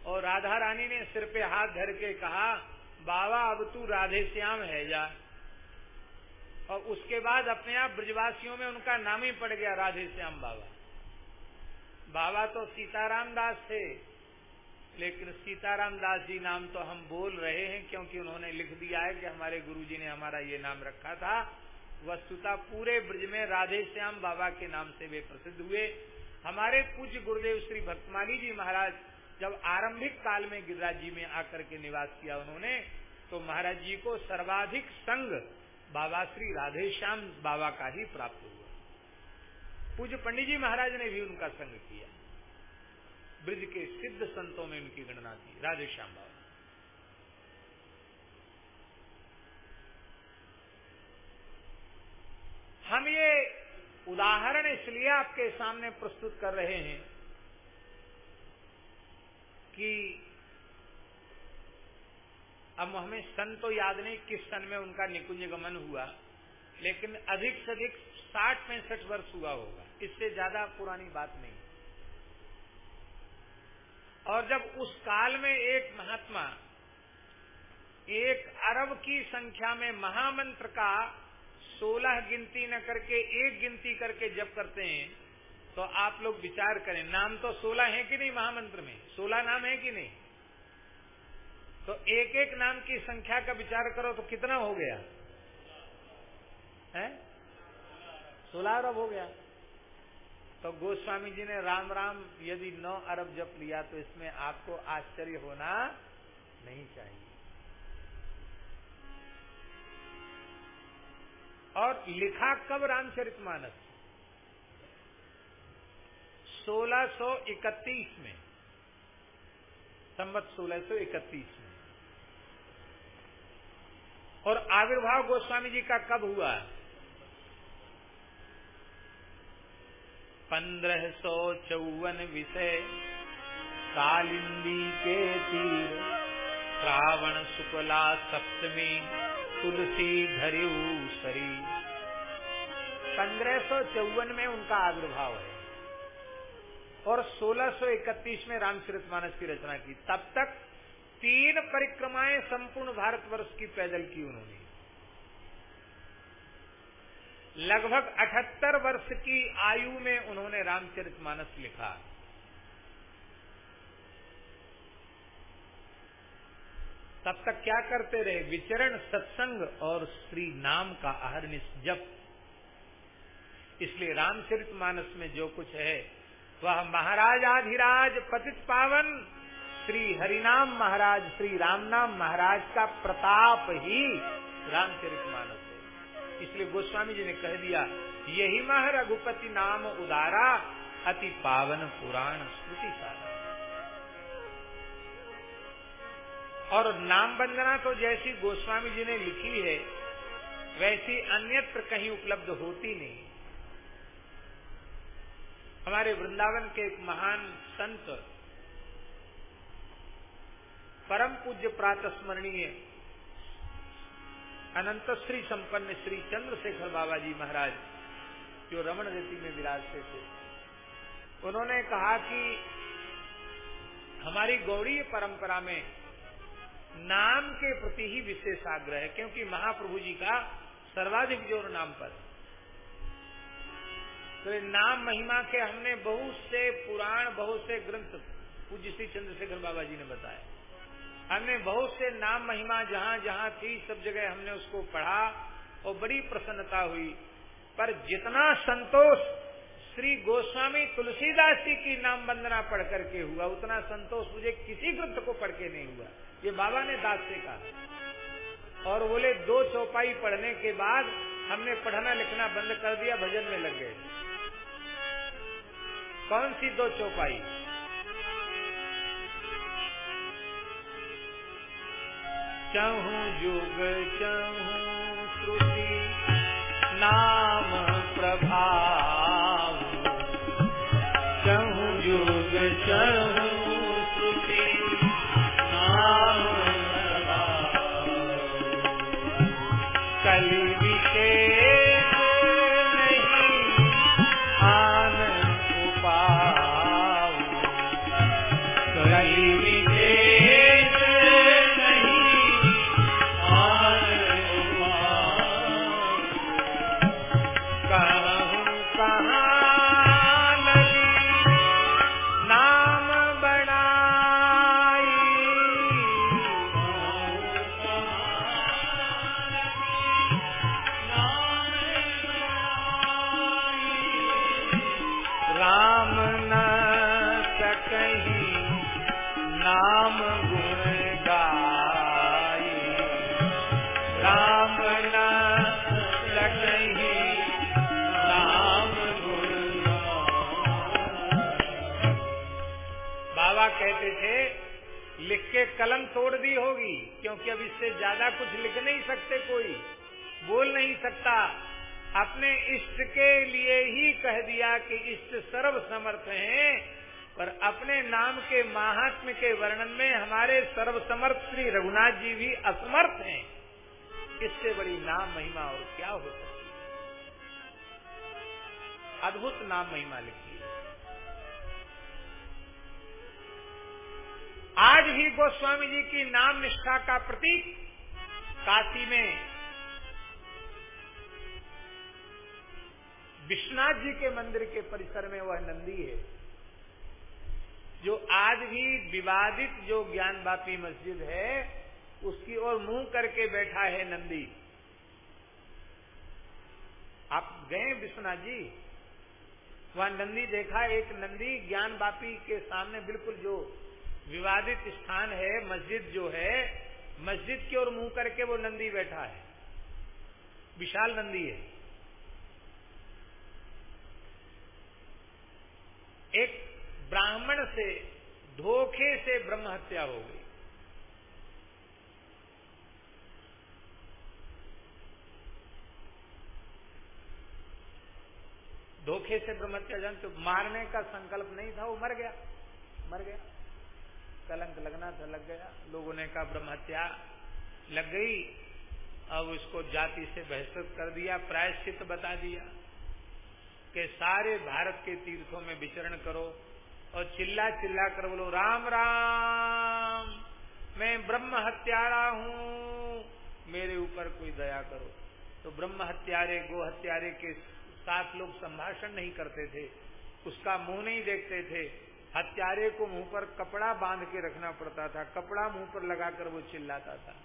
और राधा रानी ने सिर पे हाथ धर के कहा, बाबा, अब तू राधे श्याम है जा। और उसके बाद अपने आप ब्रजवासियों में उनका नाम ही पड़ गया, राधे श्याम बाबा। बाबा तो सीताराम दास थे, लेकिन सीताराम दास जी नाम तो हम बोल रहे हैं, क्योंकि उन्होंने लिख दिया है कि हमारे गुरुजी ने हमारा ये नाम रखा था। वस्तुता पूरे ब्रज में राधे श्याम बाबा के नाम से वे प्रसिद्ध हुए। हमारे पूज्य गुरुदेव श्री भक्तमाली जी महाराज जब आरंभिक काल में गिरिराज जी में आकर के निवास किया उन्होंने तो महाराज जी को सर्वाधिक संग बाबा श्री राधे श्याम बाबा का ही प्राप्त हुआ। पूज्य पंडित जी महाराज ने भी उनका संग किया। ब्रज के सिद्ध संतों में उनकी गणना की, राधे श्याम बाबा। हम ये उदाहरण इसलिए आपके सामने प्रस्तुत कर रहे हैं कि अब हमें सन तो याद नहीं किस सन में उनका निकुंज गमन हुआ, लेकिन अधिक से अधिक साठ पैंसठ वर्ष हुआ होगा। इससे ज़्यादा पुरानी बात नहीं। और जब उस काल में एक महात्मा, एक अरब की संख्या में महामंत्र का सोलह गिनती न करके, एक गिनती करके जब करते हैं तो आप लोग विचार करें, नाम तो सोलह है कि नहीं महामंत्र में? सोलह नाम है कि नहीं? तो एक एक नाम की संख्या का विचार करो तो कितना हो गया? है? सोलह अरब हो गया। तो गोस्वामी जी ने राम राम, यदि नौ अरब जप लिया तो इसमें आपको आश्चर्य होना नहीं चाहिए। और लिखा कब रामचरितमानस 1631 में। संवत 1631 में। और आविर्भाव गोस्वामी जी का कब हुआ? पंद्रह सौ चौवन विषय। कालिंदी के तीर। श्रावण शुक्ला सप्तमी। तुलसी धरिऊ सरी पंद्रह में उनका आविर्भाव है। और 1631 में रामचरित मानस की रचना की। तब तक तीन परिक्रमाएँ संपूर्ण भारतवर्ष की पैदल की उन्होंने। लगभग 78 वर्ष की आयु में उन्होंने रामचरित मानस लिखा। तब तक क्या करते रहे? विचरण सत्संग और श्री नाम का अहरनिश जप। इसलिए रामचरित मानस में जो कुछ है, वह महाराज आधिराज पतित पावन, श्री हरिनाम महाराज, श्री रामनाम महाराज का प्रताप ही रामचरित मानस है। इसलिए गोस्वामी जी ने कह दिया, यही मह रघुपति नाम उदारा अति पावन पुराण स्मृति सारा और नाम वंदना तो जैसी गोस्वामी जी ने लिखी है, वैसी अन्यत्र कहीं उपलब्ध होती नहीं। हमारे वृंदावन के एक महान संत, परम पूज्य प्रात स्मरणीय, अनंत श्री संपन्न श्री चंद्रशेखर बाबा जी महाराज, जो रमण गति में विराजते थे। उन्होंने कहा कि हमारी गौड़ीय परंपरा में नाम के प्रति ही विशेष आग्रह है, क्योंकि महाप्रभु जी का सर्वाधिक ज़ोर नाम पर। तो नाम महिमा के हमने बहुत से पुराण, बहुत से ग्रंथ पूज्य श्री चंद्रशेखर बाबा जी ने बताया हमने बहुत से नाम महिमा जहाँ जहाँ थी, सब जगह हमने उसको पढ़ा और बड़ी प्रसन्नता हुई। पर जितना संतोष श्री गोस्वामी तुलसीदास जी की नाम वंदना पढ़ करके हुआ, उतना संतोष मुझे किसी ग्रंथ को पढ़ के नहीं हुआ। ये बाबा ने दास से कहा। और बोले, दो चौपाई पढ़ने के बाद हमने पढ़ना लिखना बंद कर दिया, भजन में लग गए। कौन सी दो चौपाई? चहु युग, चहु श्रुति, नाम कलम तोड़ दी होगी, क्योंकि अब इससे ज़्यादा कुछ लिख नहीं सकते कोई। बोल नहीं सकता। अपने इष्ट के लिए ही कह दिया कि इष्ट सर्व समर्थ हैं, पर अपने नाम के महात्म्य के वर्णन में हमारे सर्व समर्थ श्री रघुनाथ जी भी असमर्थ हैं। इससे बड़ी नाम महिमा और क्या हो सकती है? अद्भुत नाम महिमा लिखी आज भी गोस्वामी जी की नाम निष्ठा का प्रतीक काशी में विश्वनाथ जी के मंदिर के परिसर में वह नंदी है, जो आज भी विवादित जो ज्ञान बापी मस्जिद है, उसकी ओर मुँह करके बैठा है नंदी। आप गए विश्वनाथ जी? वहाँ नंदी देखा, एक नंदी ज्ञान बापी के सामने बिल्कुल जो विवादित स्थान है, मस्जिद जो है, मस्जिद की ओर मुँह करके वो नंदी बैठा है। विशाल नंदी है। एक ब्राह्मण से, धोखे से ब्रह्म हत्या हो गई। धोखे से ब्रह्म हत्या जान तो मारने का संकल्प नहीं था, वो मर गया मर गया। कलंक लगना था, लग गया। लोगों ने कहा ब्रह्म हत्या लग गई। अब उसको जाति से बहसत कर दिया, प्रायश्चित बता दिया कि सारे भारत के तीर्थों में विचरण करो और चिल्ला चिल्ला कर बोलो, राम राम, मैं ब्रह्म हत्यारा हूँ। मेरे ऊपर कोई दया करो। तो ब्रह्म हत्यारे गो हत्यारे के साथ लोग संभाषण नहीं करते थे। उसका मुँह नहीं देखते थे। हत्यारे को मुँह पर कपड़ा बाँध के रखना पड़ता था। कपड़ा मुँह पर लगाकर वो चिल्लाता था।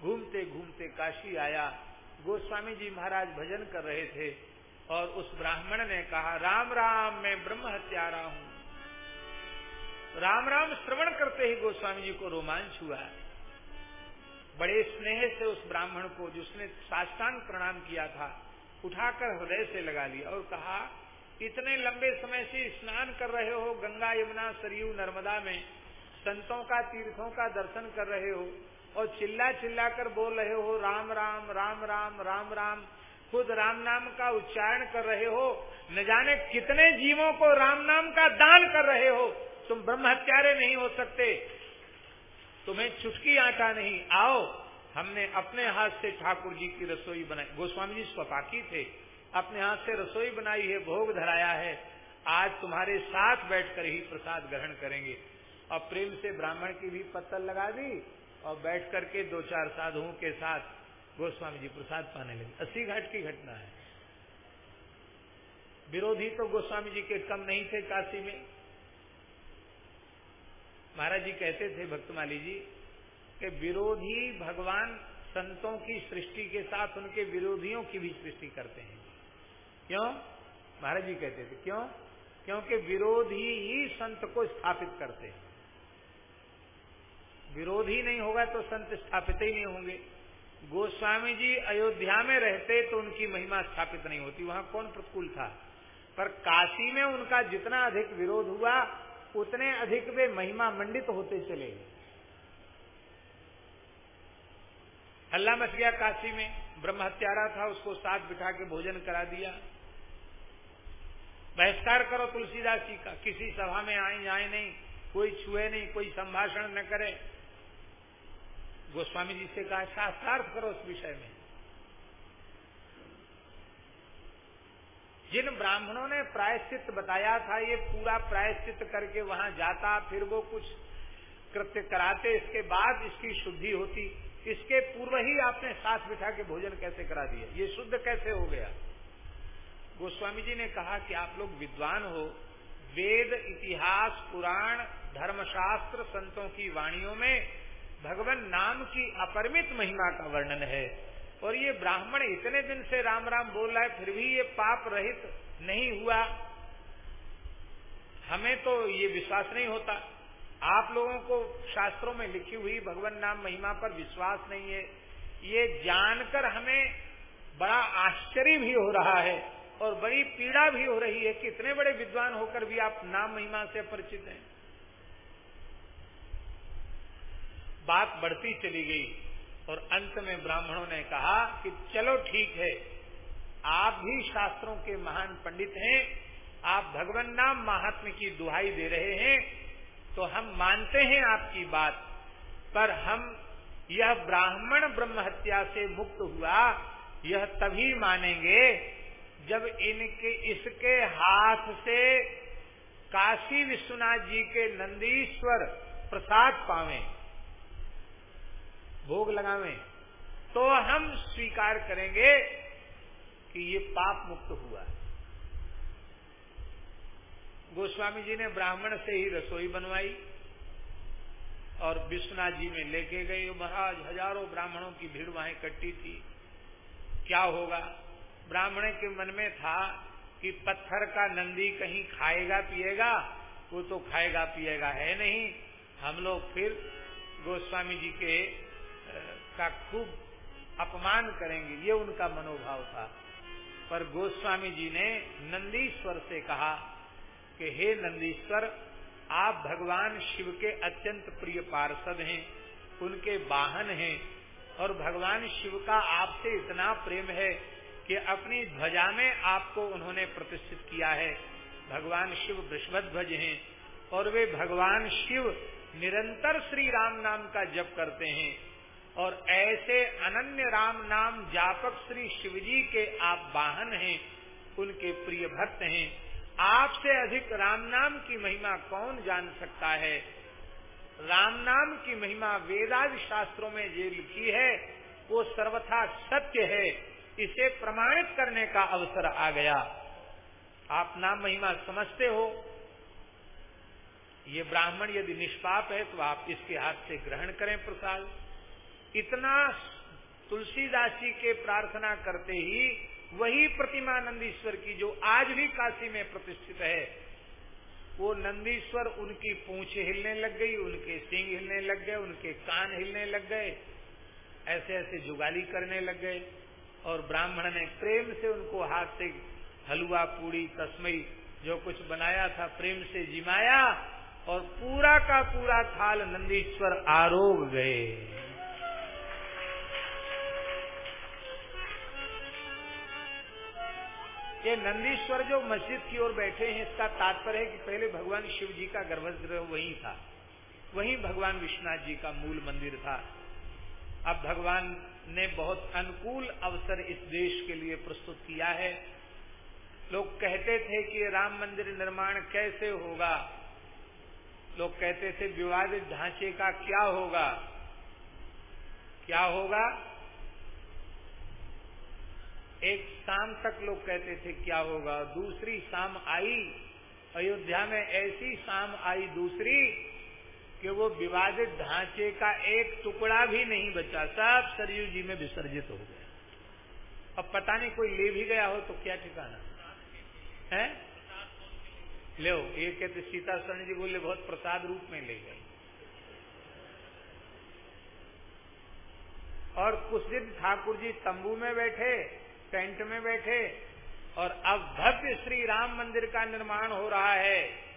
घूमते घूमते काशी आया। गोस्वामी जी महाराज भजन कर रहे थे और उस ब्राह्मण ने कहा, राम राम, मैं ब्रह्म हत्यारा हूँ। राम राम श्रवण करते ही गोस्वामी जी को रोमांच हुआ। बड़े स्नेह से उस ब्राह्मण को, जिसने साष्टांग प्रणाम किया था, उठाकर हृदय से लगा लिया और कहा इतने लंबे समय से स्नान कर रहे हो, गंगा, यमुना, सरयू, नर्मदा में। संतों का, तीर्थों का दर्शन कर रहे हो और चिल्ला चिल्ला कर बोल रहे हो, राम राम राम राम राम राम। खुद राम नाम का उच्चारण कर रहे हो। न जाने कितने जीवों को राम नाम का दान कर रहे हो। तुम ब्रह्म हत्यारे नहीं हो सकते। तुम्हें चुटकी आटा नहीं। आओ, हमने अपने हाथ से ठाकुर जी की रसोई बनाई। गोस्वामी जी स्वपाकी थे। अपने हाथ से रसोई बनाई है, भोग धराया है। आज तुम्हारे साथ बैठकर ही प्रसाद ग्रहण करेंगे। और प्रेम से ब्राह्मण की भी पत्तल लगा दी और बैठ करके दो चार साधुओं के साथ गोस्वामी जी प्रसाद पाने लगे। अस्सी घाट की घटना है। विरोधी तो गोस्वामी जी के कम नहीं थे काशी में। महाराज जी कहते थे भक्तमाली जी, कि विरोधी भगवान संतों की सृष्टि के साथ उनके विरोधियों की भी सृष्टि करते हैं। क्यों? महाराज जी कहते थे, क्यों? क्योंकि विरोधी ही संत को स्थापित करते हैं। विरोधी नहीं होगा तो संत स्थापित ही नहीं होंगे। गोस्वामी जी अयोध्या में रहते तो उनकी महिमा स्थापित नहीं होती, वहाँ कौन प्रतिकूल था? पर काशी में उनका जितना अधिक विरोध हुआ, उतने अधिक वे महिमा मंडित होते चले हल्ला मच गया काशी में ब्रह्म हत्यारा था, उसको साथ बिठा के भोजन करा दिया। बहिष्कार करो तुलसीदास जी का। किसी सभा में आए जाए नहीं। कोई छुए नहीं, कोई संभाषण न करे। गोस्वामी जी से कहा, शास्त्रार्थ करो उस विषय में। जिन ब्राह्मणों ने प्रायश्चित बताया था, ये पूरा प्रायश्चित करके वहाँ जाता, फिर वो कुछ कृत्य कराते। इसके बाद इसकी शुद्धि होती। इसके पूर्व ही आपने साथ बिठा के भोजन कैसे करा दिया? ये शुद्ध कैसे हो गया? गोस्वामी जी ने कहा कि आप लोग विद्वान हो, वेद, इतिहास, पुराण, धर्मशास्त्र, संतों की वाणियों में भगवान नाम की अपरिमित महिमा का वर्णन है। और ये ब्राह्मण इतने दिन से राम राम बोल रहा है, फिर भी ये पाप रहित नहीं हुआ। हमें तो ये विश्वास नहीं होता। आप लोगों को शास्त्रों में लिखी हुई भगवान नाम महिमा पर विश्वास नहीं है। ये जानकर हमें बड़ा आश्चर्य भी हो रहा है। और बड़ी पीड़ा भी हो रही है कि इतने बड़े विद्वान होकर भी आप नाम महिमा से परिचित हैं। बात बढ़ती चली गई और अंत में ब्राह्मणों ने कहा कि चलो ठीक है, आप भी शास्त्रों के महान पंडित हैं, आप भगवान नाम महात्म की दुहाई दे रहे हैं तो हम मानते हैं आपकी बात, पर हम यह ब्राह्मण ब्रह्म हत्या से मुक्त हुआ, यह तभी मानेंगे जब इनके, इसके हाथ से काशी विश्वनाथ जी के नंदीश्वर प्रसाद पावे, भोग लगावे तो हम स्वीकार करेंगे कि ये पाप मुक्त हुआ गोस्वामी जी ने ब्राह्मण से ही रसोई बनवाई और विश्वनाथ जी में लेके गए। महाराज हज़ारों ब्राह्मणों की भीड़ वहाँ इकट्ठी थी। क्या होगा? ब्राह्मण के मन में था कि पत्थर का नंदी कहीं खाएगा, पिएगा? वो तो खाएगा, पिएगा, है नहीं। हम लोग फिर गोस्वामी जी के का खूब अपमान करेंगे। ये उनका मनोभाव था। पर गोस्वामी जी ने नंदीश्वर से कहा कि, हे नंदीश्वर, आप भगवान शिव के अत्यंत प्रिय पार्षद हैं, उनके वाहन हैं, और भगवान शिव का आपसे इतना प्रेम है कि अपनी ध्वजा में आपको उन्होंने प्रतिष्ठित किया है। भगवान शिव ध्वज हैं और वे भगवान शिव निरंतर श्री राम नाम का जप करते हैं और ऐसे अनन्य राम नाम जापक श्री शिवजी के आप वाहन हैं, उनके प्रिय भक्त हैं। आपसे अधिक राम नाम की महिमा कौन जान सकता है? राम नाम की महिमा वेदादि शास्त्रों में जो लिखी है, वो सर्वथा सत्य है। इसे प्रमाणित करने का अवसर आ गया। आप नाम महिमा समझते हो। ये ब्राह्मण यदि निष्पाप है तो आप इसके हाथ से ग्रहण करें प्रसाद। इतना तुलसीदास जी के प्रार्थना करते ही वही प्रतिमा नंदीश्वर की जो आज भी काशी में प्रतिष्ठित है, वो नंदीश्वर उनकी पूछ हिलने लग गई, उनके सिंग हिलने लग गए, उनके कान हिलने लग गए ऐसे ऐसे जुगाली करने लग गए। और ब्राह्मण ने प्रेम से उनको हाथ से हलवा, पूड़ी तस्मई जो कुछ बनाया था, प्रेम से जिमाया और पूरा का पूरा थाल नंदीश्वर आरोग गए। ये नंदीश्वर जो मस्जिद की ओर बैठे हैं, इसका तात्पर्य है कि पहले भगवान शिव जी का गर्भगृह वहीं था। वहीं भगवान विश्वनाथ जी का मूल मंदिर था। अब भगवान ने बहुत अनुकूल अवसर इस देश के लिए प्रस्तुत किया है। लोग कहते थे कि राम मंदिर निर्माण कैसे होगा? लोग कहते थे, विवादित ढांचे का क्या होगा? क्या होगा? एक शाम तक लोग कहते थे, क्या होगा? दूसरी शाम आई, अयोध्या में ऐसी शाम आई, दूसरी कि वो विवादित ढांचे का एक टुकड़ा भी नहीं बचा। सब सरयू जी में विसर्जित हो गया। अब पता नहीं कोई ले भी गया हो तो क्या ठिकाना? है? लो, ये कहते सीता शरण जी बोले, बहुत प्रसाद रूप में ले गए। और कुछ दिन ठाकुर जी तंबू में बैठे, टेंट में बैठे, और अब भव्य श्री राम मंदिर का निर्माण हो रहा है।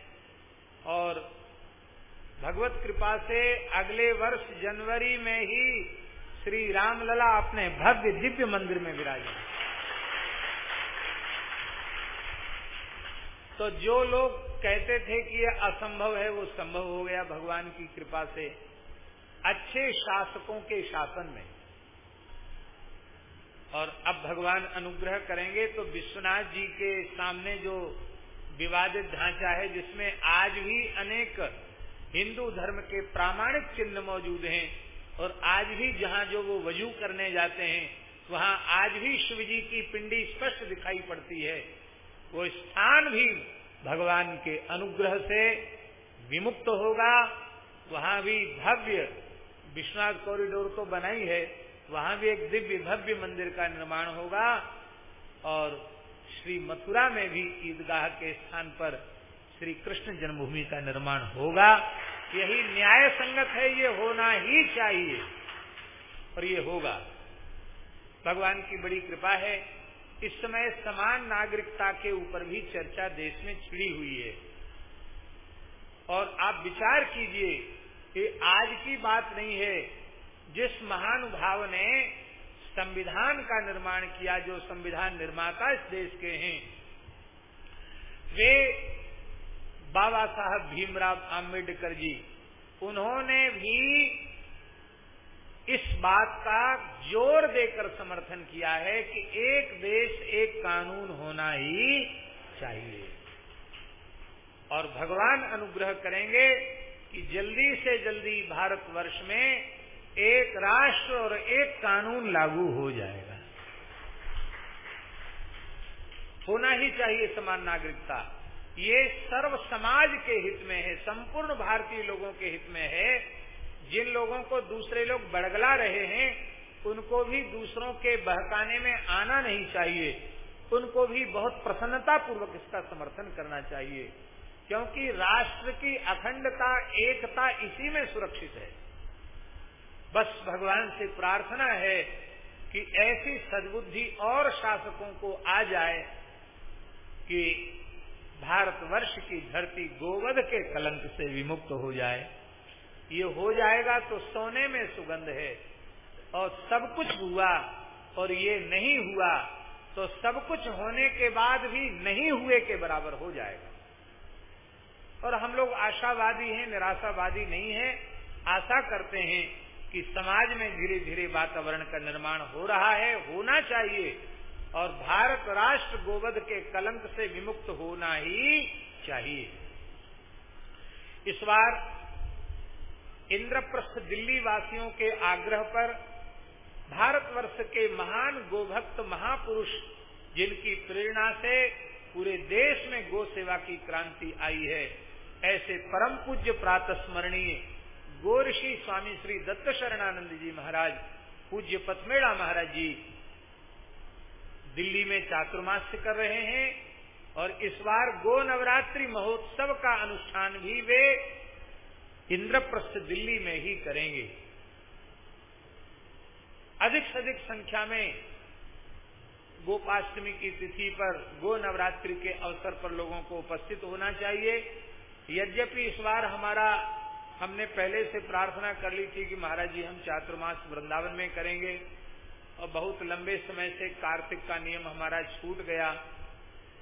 भगवत कृपा से अगले वर्ष जनवरी में ही श्री रामलला अपने भव्य दिव्य मंदिर में विराजे। तो जो लोग कहते थे कि यह असंभव है, वो संभव हो गया भगवान की कृपा से। अच्छे शासकों के शासन में। और अब भगवान अनुग्रह करेंगे तो विश्वनाथ जी के सामने जो विवादित ढांचा है, जिसमें आज भी अनेक हिंदू धर्म के प्रामाणिक चिन्ह मौजूद हैं और आज भी जहाँ जो वो वज़ू करने जाते हैं, वहाँ आज भी शिव जी की पिंडी स्पष्ट दिखाई पड़ती है। वो स्थान भी भगवान के अनुग्रह से विमुक्त होगा। वहाँ भी भव्य विश्वनाथ कॉरिडोर तो बनाई है, वहाँ भी एक दिव्य भव्य मंदिर का निर्माण होगा और श्री मथुरा में भी ईदगाह के स्थान पर श्री कृष्ण जन्मभूमि का निर्माण होगा। यही न्याय संगत है, ये होना ही चाहिए। और ये होगा। भगवान की बड़ी कृपा है। इस समय समान नागरिकता के ऊपर भी चर्चा देश में छिड़ी हुई है। और आप विचार कीजिए कि आज की बात नहीं है, जिस महानुभाव ने संविधान का निर्माण किया, जो संविधान निर्माता इस देश के हैं, वे बाबा साहब भीमराव आम्बेडकर जी, उन्होंने भी इस बात का ज़ोर देकर समर्थन किया है कि एक देश, एक कानून होना ही चाहिए। और भगवान अनुग्रह करेंगे कि जल्दी से जल्दी भारतवर्ष में एक राष्ट्र और एक कानून लागू हो जाएगा। होना ही चाहिए समान नागरिकता। ये सर्व समाज के हित में है, संपूर्ण भारतीय लोगों के हित में है। जिन लोगों को दूसरे लोग बड़गला रहे हैं, उनको भी दूसरों के बहकाने में आना नहीं चाहिए। उनको भी बहुत प्रसन्नता पूर्वक इसका समर्थन करना चाहिए। क्योंकि राष्ट्र की अखंडता, एकता इसी में सुरक्षित है। बस भगवान से प्रार्थना है कि ऐसी सद्बुद्धि और शासकों को आ जाए कि भारतवर्ष की धरती गोवध के कलंक से विमुक्त हो जाए। ये हो जाएगा तो सोने में सुगंध है और सब कुछ हुआ और ये नहीं हुआ तो सब कुछ होने के बाद भी नहीं हुए के बराबर हो जाएगा। और हम लोग आशावादी हैं, निराशावादी नहीं है। आशा करते हैं कि समाज में धीरे धीरे वातावरण का निर्माण हो रहा है, होना चाहिए। और भारत राष्ट्र गोवध के कलंक से विमुक्त होना ही चाहिए। इस बार इंद्रप्रस्थ दिल्ली वासियों के आग्रह पर भारतवर्ष के महान गोभक्त महापुरुष, जिनकी प्रेरणा से पूरे देश में गो सेवा की क्रांति आई है, ऐसे परम पूज्य प्रात स्मरणीय गोरषि स्वामी श्री दत्त शरणानंद जी महाराज, पूज्य पथमेड़ा महाराज जी दिल्ली में चातुर्मास्य कर रहे हैं और इस बार गो नवरात्रि महोत्सव का अनुष्ठान भी वे इंद्रप्रस्थ दिल्ली में ही करेंगे। अधिक से अधिक संख्या में गोपाष्टमी की तिथि पर गो नवरात्रि के अवसर पर लोगों को उपस्थित होना चाहिए। यद्यपि इस बार हमारा, हमने पहले से प्रार्थना कर ली थी कि महाराज जी हम चातुर्मास वृंदावन में करेंगे। और बहुत लंबे समय से कार्तिक का नियम हमारा छूट गया,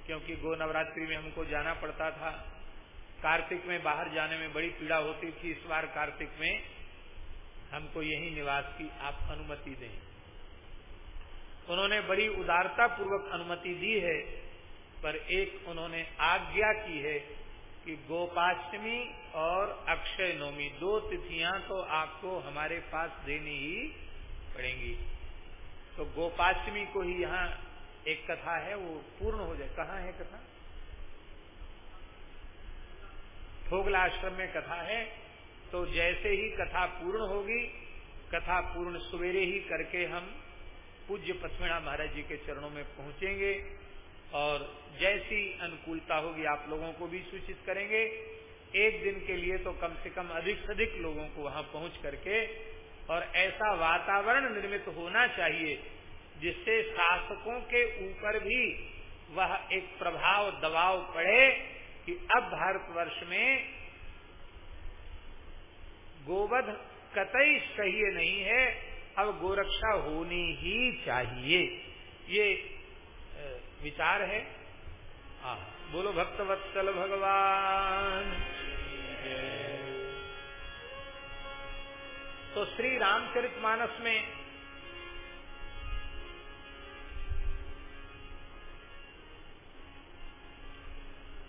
क्योंकि गो नवरात्रि में हमको जाना पड़ता था। कार्तिक में बाहर जाने में बड़ी पीड़ा होती थी। इस बार कार्तिक में हमको यही निवास की आप अनुमति दें। उन्होंने बड़ी उदारता पूर्वक अनुमति दी है, पर एक उन्होंने आज्ञा की है कि गोपाष्टमी और अक्षय नवमी दो तिथियाँ तो आपको हमारे पास देनी ही पड़ेंगी। तो गोपाष्टमी को ही यहाँ एक कथा है, वो पूर्ण हो जाए। कहाँ है कथा? ठोगला आश्रम में कथा है। तो जैसे ही कथा पूर्ण होगी, कथा पूर्ण सवेरे ही करके हम पूज्य पथमेड़ा महाराज जी के चरणों में पहुँचेंगे और जैसी अनुकूलता होगी आप लोगों को भी सूचित करेंगे। एक दिन के लिए तो कम से कम अधिक से अधिक लोगों को वहाँ पहुँच करके और ऐसा वातावरण निर्मित होना चाहिए जिससे शासकों के ऊपर भी वह एक प्रभाव दबाव पड़े कि अब भारतवर्ष में गोवध कतई सही नहीं है अब गोरक्षा होनी ही चाहिए। ये विचार है? आ, बोलो भक्तवत्सल भगवान। तो श्री रामचरित मानस में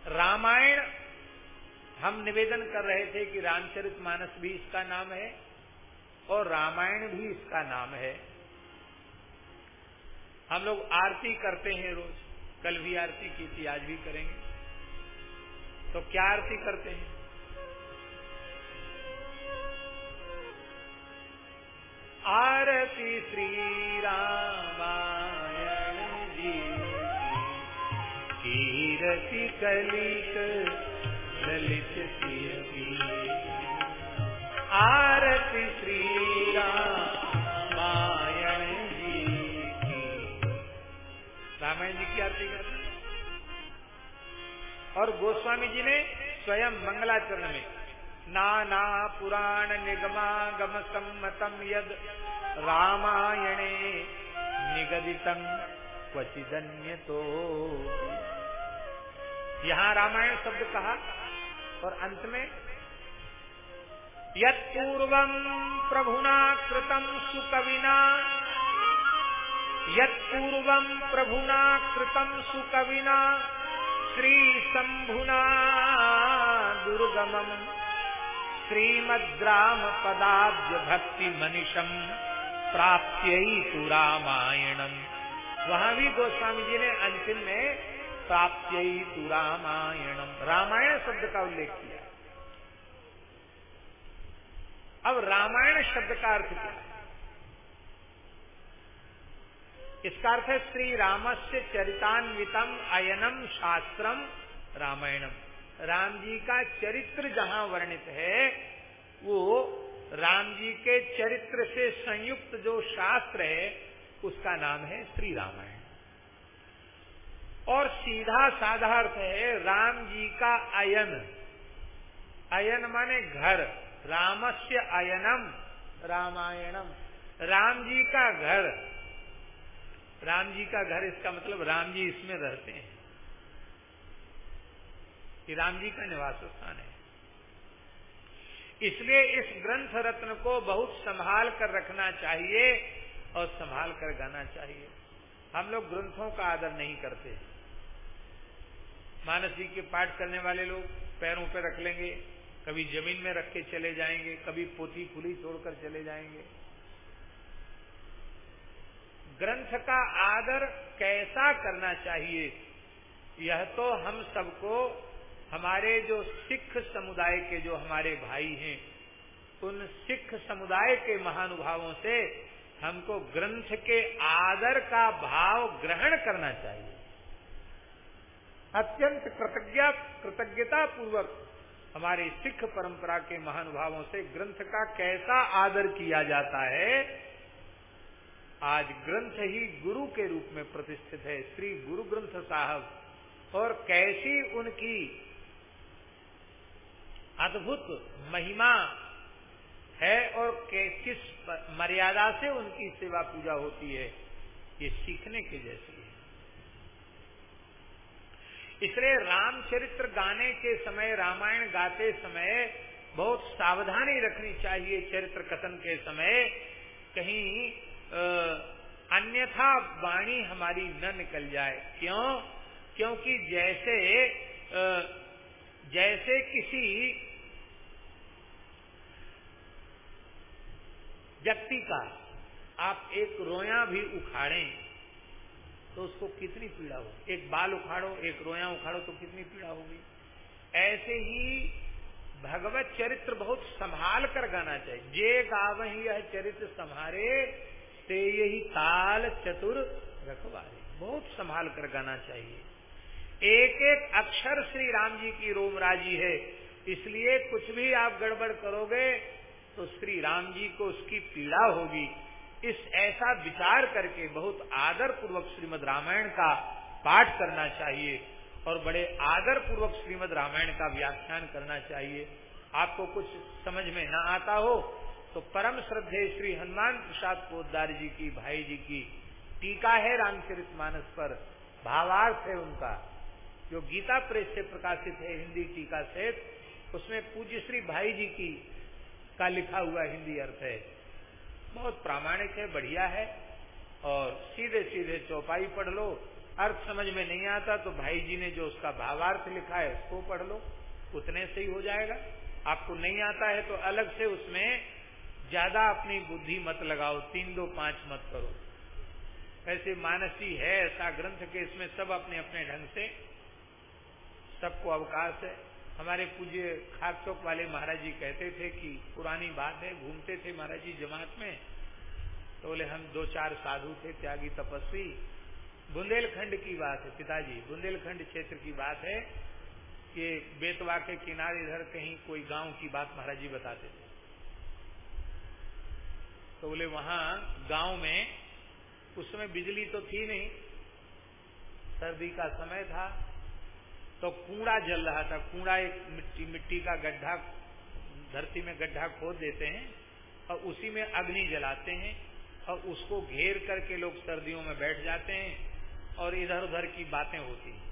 रामायण हम निवेदन कर रहे थे कि रामचरित मानस भी इसका नाम है और रामायण भी इसका नाम है। हम लोग आरती करते हैं रोज। कल भी आरती की थी, आज भी करेंगे। तो क्या आरती करते हैं? आरती श्री रामायण जी कीरति कलिक ललित आरती श्री रामायण जी रामायण जी की आरती करते और गोस्वामी जी ने स्वयं मंगलाचरण में नाना पुराण निगमागम सम्मतम यद रामायणे निगदितम क्वचिदन्य तो यहाँ रामायण शब्द कहा और अंत में, यत्पूर्व प्रभुना कृतम सुकविना यत्पूर्वम् प्रभुना कृतम् सुकविना, श्रीशम्भुना दुर्गमम् श्रीमद्रामपदाब्जभक्तिमनिशम् प्राप्त्यई तु रामायणम्। वहाँ भी गोस्वामी जी ने अंतिम में प्राप्त्यई तु रामायणम। रामायण शब्द का उल्लेख किया। अब रामायण शब्द का अर्थ क्या? इसका अर्थ है श्री रामस्य चरितान्वितम अयनम शास्त्रम रामायणम। राम जी का चरित्र जहाँ वर्णित है, वो राम जी के चरित्र से संयुक्त जो शास्त्र है, उसका नाम है श्री रामायण। और सीधा साधा अर्थ है राम जी का अयन। अयन माने घर। रामस्य अयनम, रामायणम। राम जी का घर। राम जी का घर, इसका मतलब राम जी इसमें रहते हैं। ये राम जी का निवास स्थान है। इसलिए इस ग्रंथ रत्न को बहुत संभाल कर रखना चाहिए और संभाल कर गाना चाहिए। हम लोग ग्रंथों का आदर नहीं करते। मानस जी के पाठ करने वाले लोग पैरों पर रख लेंगे, कभी ज़मीन में रख के चले जाएँगे, कभी पोथी खुली छोड़कर चले जाएँगे। ग्रंथ का आदर कैसा करना चाहिए, यह तो हम सबको हमारे जो सिख समुदाय के जो हमारे भाई हैं, उन सिख समुदाय के महानुभावों से हमको ग्रंथ के आदर का भाव ग्रहण करना चाहिए। अत्यंत कृतज्ञता कृतज्ञता पूर्वक हमारे सिख परंपरा के महानुभावों से ग्रंथ का कैसा आदर किया जाता है, आज ग्रंथ ही गुरु के रूप में प्रतिष्ठित है, श्री गुरु ग्रंथ साहब। और कैसी उनकी अद्भुत महिमा है और किस मर्यादा से उनकी सेवा पूजा होती है, ये सीखने के जैसी है इसलिए रामचरित्र गाने के समय, रामायण गाते समय बहुत सावधानी रखनी चाहिए चरित्र कथन के समय। कहीं अन्यथा वाणी हमारी न निकल जाए। क्यों? क्योंकि जैसे जैसे किसी व्यक्ति का आप एक रोया भी उखाड़ें तो उसको कितनी पीड़ा होगी? एक बाल उखाड़ो, एक रोया उखाड़ो तो कितनी पीड़ा होगी? ऐसे ही भगवत चरित्र बहुत संभाल कर गाना चाहिए। जे गाव ही यह चरित्र संभारे, ते यही ताल चतुर रखवारे। बहुत संभाल कर गाना चाहिए। एक एक अक्षर श्री राम जी की रोमराजी है। इसलिए कुछ भी आप गड़बड़ करोगे तो श्री राम जी को उसकी पीड़ा होगी। इस ऐसा विचार करके बहुत आदर पूर्वक श्रीमद रामायण का पाठ करना चाहिए और बड़े आदर पूर्वक श्रीमद रामायण का व्याख्यान करना चाहिए। आपको कुछ समझ में न आता हो तो परम श्रद्धे श्री हनुमान प्रसाद पोदार जी की, भाई जी की टीका है रामचरित मानस पर। भावार्थ है उनका। जो गीता प्रेस से प्रकाशित है, हिंदी टीका से, उसमें पूज्य श्री भाई जी की, का लिखा हुआ हिंदी अर्थ है। बहुत प्रामाणिक है, बढ़िया है, और सीधे सीधे चौपाई पढ़ लो। अर्थ समझ में नहीं आता तो भाई जी ने जो उसका भावार्थ लिखा है, उसको पढ़ लो। उतने से ही हो जाएगा। आपको नहीं आता है तो अलग से उसमें ज़्यादा अपनी बुद्धि मत लगाओ, तीन दो पाँच मत करो। ऐसे मानसी है, ऐसा ग्रंथ के इसमें सब अपने अपने ढंग से सबको अवकाश है। हमारे पूज्य खाक चौक वाले महाराज जी कहते थे कि पुरानी बात है, घूमते थे महाराज जी जमात में। तो बोले, हम दो चार साधु थे, त्यागी तपस्वी। बुंदेलखंड की बात है, पिताजी, बुंदेलखंड क्षेत्र की बात है कि बेतवा के किनारे इधर कहीं कोई गाँव की बात महाराज जी बताते थे। तो बोले, वहाँ गाँव में उस समय बिजली तो थी नहीं। सर्दी का समय था तो कूड़ा जल रहा था, कूड़ा एक मिट्टी मिट्टी का गड्ढा, धरती में गड्ढा खोद देते हैं और उसी में अग्नि जलाते हैं और उसको घेर करके लोग सर्दियों में बैठ जाते हैं और इधर उधर की बातें होती हैं।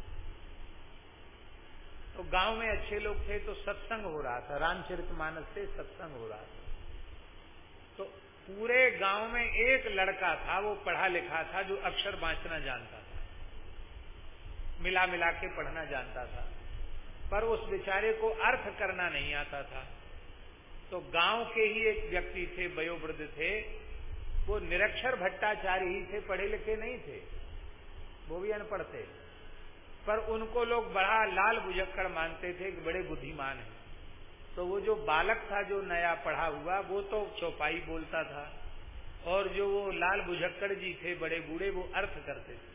तो गाँव में अच्छे लोग थे तो सत्संग हो रहा था, रामचरित मानस से सत्संग हो रहा था। तो पूरे गाँव में एक लड़का था, वो पढ़ा लिखा था, जो अक्षर बांचना जानता था। मिला मिला के पढ़ना जानता था। पर उस बेचारे को अर्थ करना नहीं आता था। तो गाँव के ही एक व्यक्ति थे, वयोवृद्ध थे। वो निरक्षर भट्टाचार्य ही थे पढ़े लिखे नहीं थे। वो भी अनपढ़ थे। पर उनको लोग बड़ा लाल बुझक्कड़ मानते थे कि बड़े बुद्धिमान हैं। तो वो जो बालक था, जो नया पढ़ा हुआ, वो तो चौपाई बोलता था। और जो वो लाल बुझक्कड़ जी थे, बड़े बूढ़े, वो अर्थ करते थे।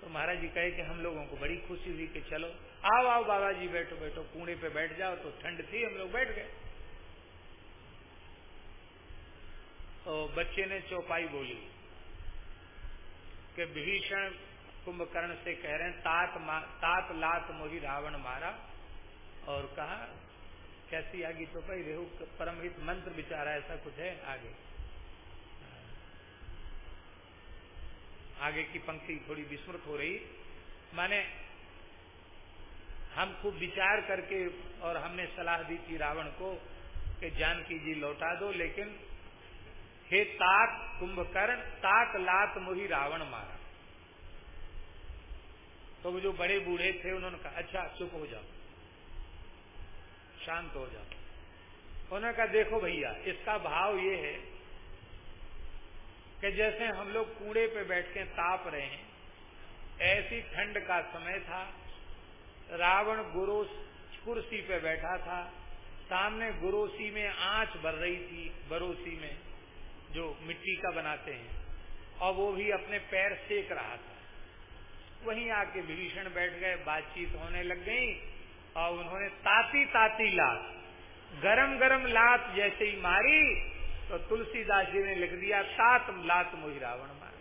तो महाराज जी कहे कि हम लोगों को बड़ी खुशी हुई कि चलो, आओ आओ बाबा जी बैठो बैठो, कूड़े पे बैठ जाओ तो ठंड थी, हम लोग बैठ गए। तो बच्चे ने चौपाई बोली कि विभीषण कुंभकर्ण से कह रहे हैं, तात तात लात मोही रावण मारा। और कहा, कैसी आगे भाई रेहू परमहित मंत्र बिचारा, ऐसा कुछ है आगे। आगे की पंक्ति थोड़ी विस्मृत हो रही। माने हम खूब विचार करके और हमने सलाह दी थी रावण को कि जानकी जी लौटा दो, लेकिन हे तात कुंभकर्ण तात लात मोही रावण मारा। तो वो जो बड़े बूढ़े थे, उन्होंने कहा अच्छा चुप हो जाओ। शांत हो जाओ। उन्होंने कहा, देखो भैया, इसका भाव ये है कि जैसे हम लोग कूड़े पे बैठ के ताप रहे हैं, ऐसी ठंड का समय था। रावण गुरु कुर्सी पे बैठा था। सामने गुरोसी में आँच भर रही थी बरोसी में, जो मिट्टी का बनाते हैं। और वो भी अपने पैर सेक रहा था। वहीं आके विभीषण बैठ गए, बातचीत होने लग गई, और उन्होंने ताती ताती लात गरम गरम लात जैसे ही मारी तो तुलसीदास जी ने लिख दिया तात लात मोही रावण मार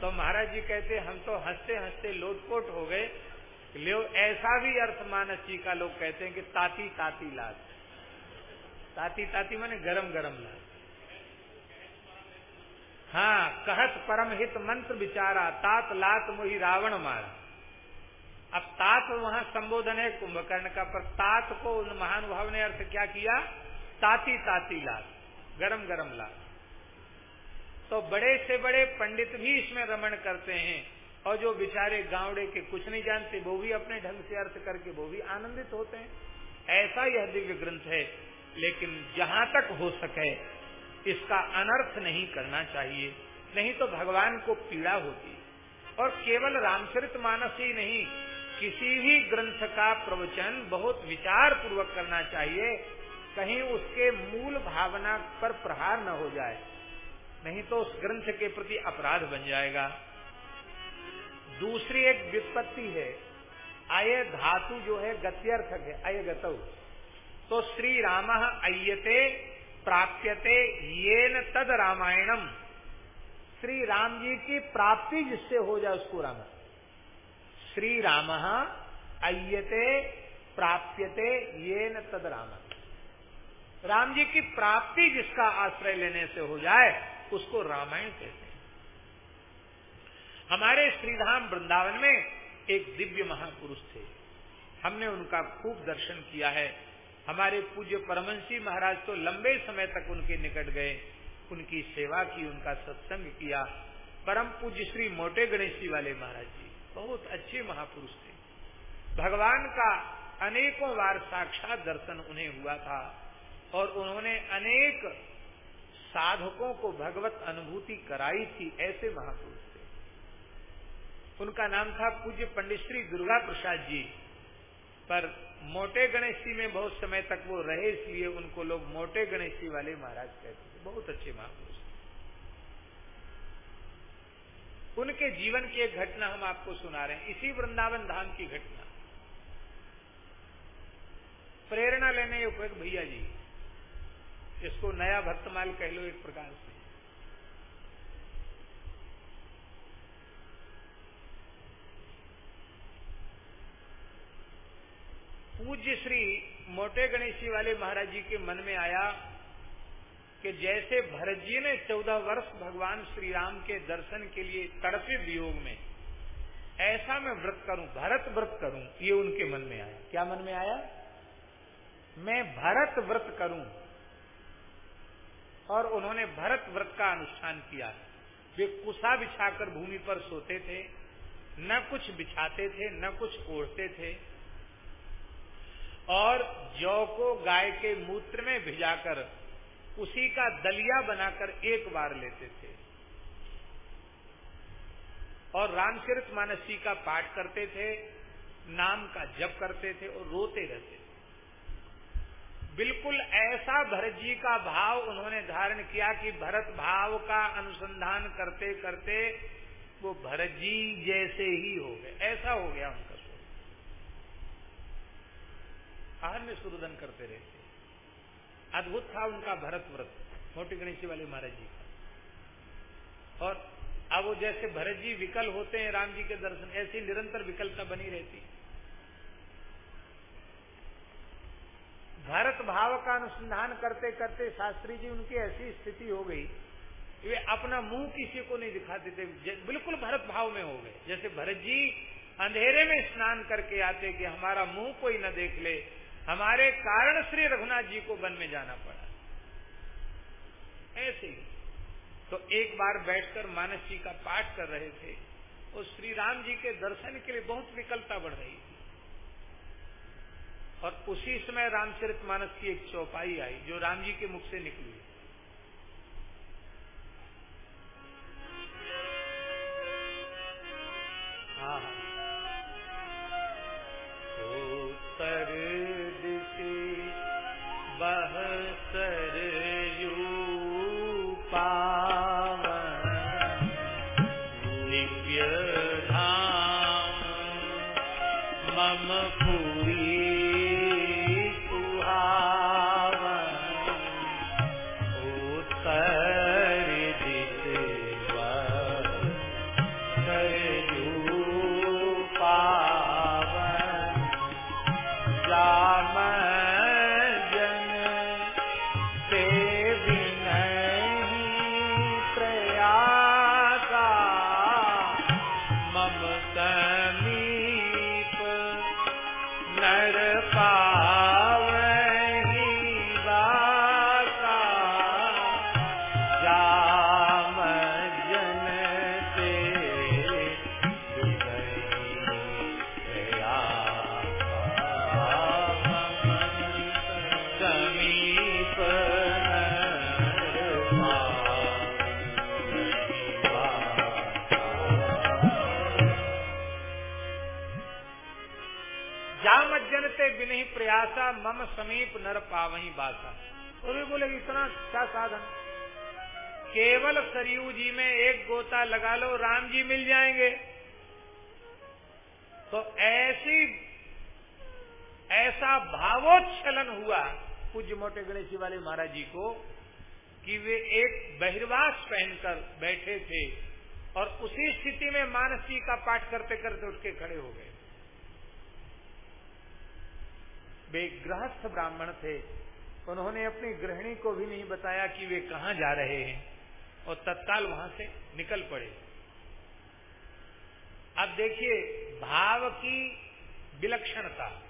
तो महाराज जी कहते, हम तो हँसते हँसते लोटपोट हो गए। ले ऐसा भी अर्थ मानस जी का लोग कहते हैं कि ताती ताती लात। ताती ताती माने गरम गरम लात। हाँ कहत परम हित मंत्र विचारा तात लात मोही रावण मारा अब तात वहाँ संबोधन है कुंभकर्ण का, पर तात को उन महानुभाव ने अर्थ क्या किया? ताती ताती लात। गरम गरम ला। तो बड़े से बड़े पंडित भी इसमें रमण करते हैं और जो बेचारे गांवड़े के कुछ नहीं जानते, वो भी अपने ढंग से अर्थ करके वो भी आनंदित होते हैं। ऐसा यह दिव्य ग्रंथ है, लेकिन जहाँ तक हो सके इसका अनर्थ नहीं करना चाहिए, नहीं तो भगवान को पीड़ा होती। और केवल रामचरित मानस ही नहीं, किसी भी ग्रंथ का प्रवचन बहुत विचार पूर्वक करना चाहिए कहीं उसके मूल भावना पर प्रहार न हो जाए, नहीं तो उस ग्रंथ के प्रति अपराध बन जाएगा। दूसरी एक व्युत्पत्ति है अय धातु जो है गत्यर्थक है अय गतौ। तो श्री राम अयते प्राप्यते ये न तद रामायणम। श्री राम जी की प्राप्ति जिससे हो जाए उसको राम। श्री राम अयते प्राप्यते ये न तद राम। राम जी की प्राप्ति जिसका आश्रय लेने से हो जाए, उसको रामायण कहते हैं। हमारे श्रीधाम वृंदावन में एक दिव्य महापुरुष थे। हमने उनका खूब दर्शन किया है। हमारे पूज्य परमंशी महाराज तो लंबे समय तक उनके निकट गए। उनकी सेवा की, उनका सत्संग किया। परम पूज्य श्री मोटे गणेशी वाले महाराज जी बहुत अच्छे महापुरुष थे। भगवान का अनेकों बार साक्षात दर्शन उन्हें हुआ था। और उन्होंने अनेक साधकों को भगवत अनुभूति कराई थी ऐसे महापुरुष थे। उनका नाम था पूज्य पंडित श्री दुर्गा प्रसाद जी। पर मोटे गणेशी में बहुत समय तक वो रहे, इसलिए उनको लोग मोटे गणेशी वाले महाराज कहते थे। बहुत अच्छे महापुरुष उनके जीवन की एक घटना हम आपको सुना रहे हैं। इसी वृंदावन धाम की घटना। प्रेरणा लेने उपयोग भैया जी। इसको नया भक्तमाल कह लो एक प्रकार से। पूज्य श्री मोटे गणेशी वाले महाराज जी के मन में आया कि जैसे भरत जी ने चौदह वर्ष भगवान श्री राम के दर्शन के लिए तड़पे वियोग में, ऐसा मैं व्रत करूँ, भरत व्रत करूँ, ये उनके मन में आया। क्या मन में आया? मैं भरत व्रत करूँ और उन्होंने भरत व्रत का अनुष्ठान किया। वे कुसा बिछाकर भूमि पर सोते थे, न कुछ बिछाते थे, न कुछ ओढ़ते थे। और जौ को गाय के मूत्र में भिजाकर उसी का दलिया बनाकर एक बार लेते थे। और रामचरित मानसी का पाठ करते थे, नाम का जप करते थे और रोते रहते थे। बिल्कुल ऐसा भरत जी का भाव उन्होंने धारण किया कि भरत भाव का अनुसंधान करते करते वो भरत जी जैसे ही हो गए। ऐसा हो गया उनका आहार में सुरुदन करते रहते। अद्भुत था उनका भरत व्रत, मोटी गणेशी वाले महाराज जी का। और अब वो जैसे भरत जी विकल होते हैं, राम जी के दर्शन, ऐसी निरंतर विकलता बनी रहती भरत भाव का अनुसंधान करते करते शास्त्री जी उनकी ऐसी स्थिति हो गई, वे अपना मुँह किसी को नहीं दिखाते थे बिल्कुल भरत भाव में हो गए। जैसे भरत जी अंधेरे में स्नान करके आते कि हमारा मुँह कोई न देख ले, हमारे कारण श्री रघुनाथ जी को वन में जाना पड़ा। ऐसे ही। तो एक बार बैठकर मानस जी का पाठ कर रहे थे और श्री राम जी के दर्शन के लिए बहुत विकलता बढ़ रही। थी और उसी समय रामचरित मानस की एक चौपाई आई, जो राम जी के मुख से निकली। हाँ हाँ। समीप नर पावही बासा। तो भी बोले, इतना क्या साधन? केवल सरयू जी में एक गोता लगा लो, राम जी मिल जाएँगे। तो ऐसी, ऐसा भावोच्छलन हुआ पूज्य मोटे गणेश वाले महाराज जी को कि वे एक बहिर्वास पहनकर बैठे थे और उसी स्थिति में मानसी का पाठ करते करते उठ के खड़े हो गए। वे गृहस्थ ब्राह्मण थे। उन्होंने अपनी गृहिणी को भी नहीं बताया कि वे कहा जा रहे हैं और तत्काल वहाँ से निकल पड़े। अब देखिए, भाव की विलक्षणता।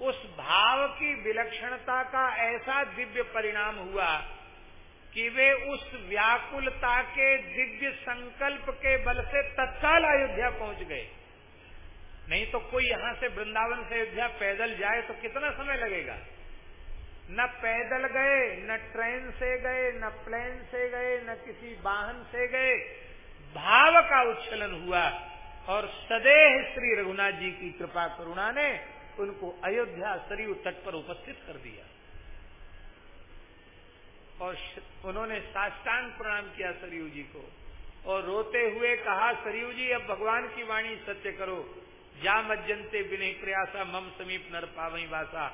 उस भाव की विलक्षणता का ऐसा दिव्य परिणाम हुआ कि वे उस व्याकुलता के दिव्य संकल्प के बल से तत्काल अयोध्या पहुँच गए। नहीं तो कोई यहाँ से वृंदावन से अयोध्या पैदल जाए तो कितना समय लगेगा? न पैदल गए, न ट्रेन से गए, न प्लेन से गए, न किसी वाहन से गए। भाव का उच्छलन हुआ और सदैह श्री रघुनाथ जी की कृपा करुणा ने उनको अयोध्या सरयू तट पर उपस्थित कर दिया। और उन्होंने साष्टांग प्रणाम किया सरयू जी को और रोते हुए कहा, सरयू जी, अब भगवान की वाणी सत्य करो। जा मज्जनते विनय प्रयासा, मम समीप नर पावई वासा।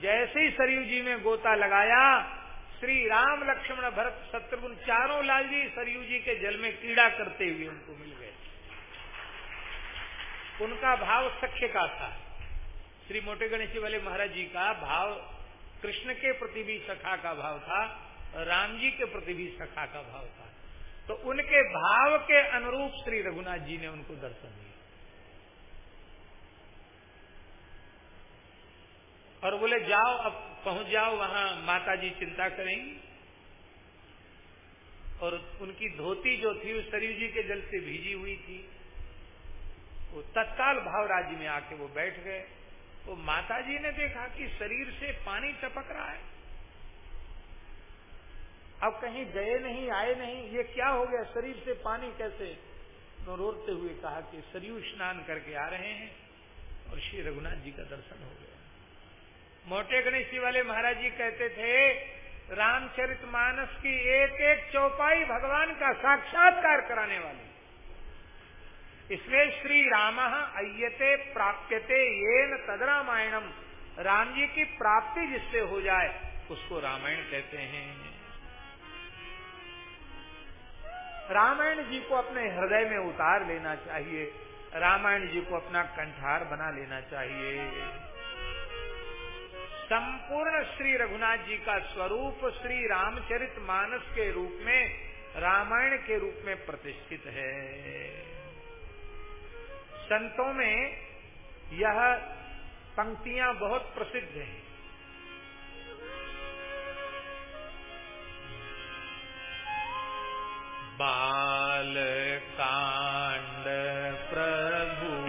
जैसे ही सरयू जी ने गोता लगाया, श्री राम लक्ष्मण भरत शत्रुघ्न चारों लाल जी सरयू जी के जल में कीड़ा करते हुए उनको मिल गए। उनका भाव सख्य का था। श्री मोटे गणेश वाले महाराज जी का भाव, कृष्ण के प्रति भी सखा का भाव था, राम जी के प्रति भी सखा का भाव था। तो उनके भाव के अनुरूप श्री रघुनाथ जी ने उनको दर्शन दिया। और बोले, जाओ, अब पहुँच जाओ, वहाँ माता जी चिंता करेंगी। और उनकी धोती जो थी उस शरीर जी के जल से भीजी हुई थी। वो तत्काल भाव राज्य में आके वो बैठ गए। वो माता जी ने देखा कि शरीर से पानी टपक रहा है। अब कहीं गए नहीं, आए नहीं, ये क्या हो गया? शरीर से पानी कैसे? तो रोते हुए कहा कि, सरयू स्नान करके आ रहे हैं। और श्री रघुनाथ जी का दर्शन हो गया। मोटे गणेश जी वाले महाराज जी कहते थे, रामचरित मानस की एक एक चौपाई भगवान का साक्षात्कार कराने वाली। इसलिए श्री राम अयते प्राप्यते ये न तद रामायणम राम जी की प्राप्ति जिससे हो जाए, उसको रामायण कहते हैं। रामायण जी को अपने हृदय में उतार लेना चाहिए। रामायण जी को अपना कंठार बना लेना चाहिए। संपूर्ण श्री रघुनाथ जी का स्वरूप श्री रामचरित मानस के रूप में, रामायण के रूप में प्रतिष्ठित है। संतों में यह पंक्तियाँ बहुत प्रसिद्ध हैं। बाल कांड प्रभु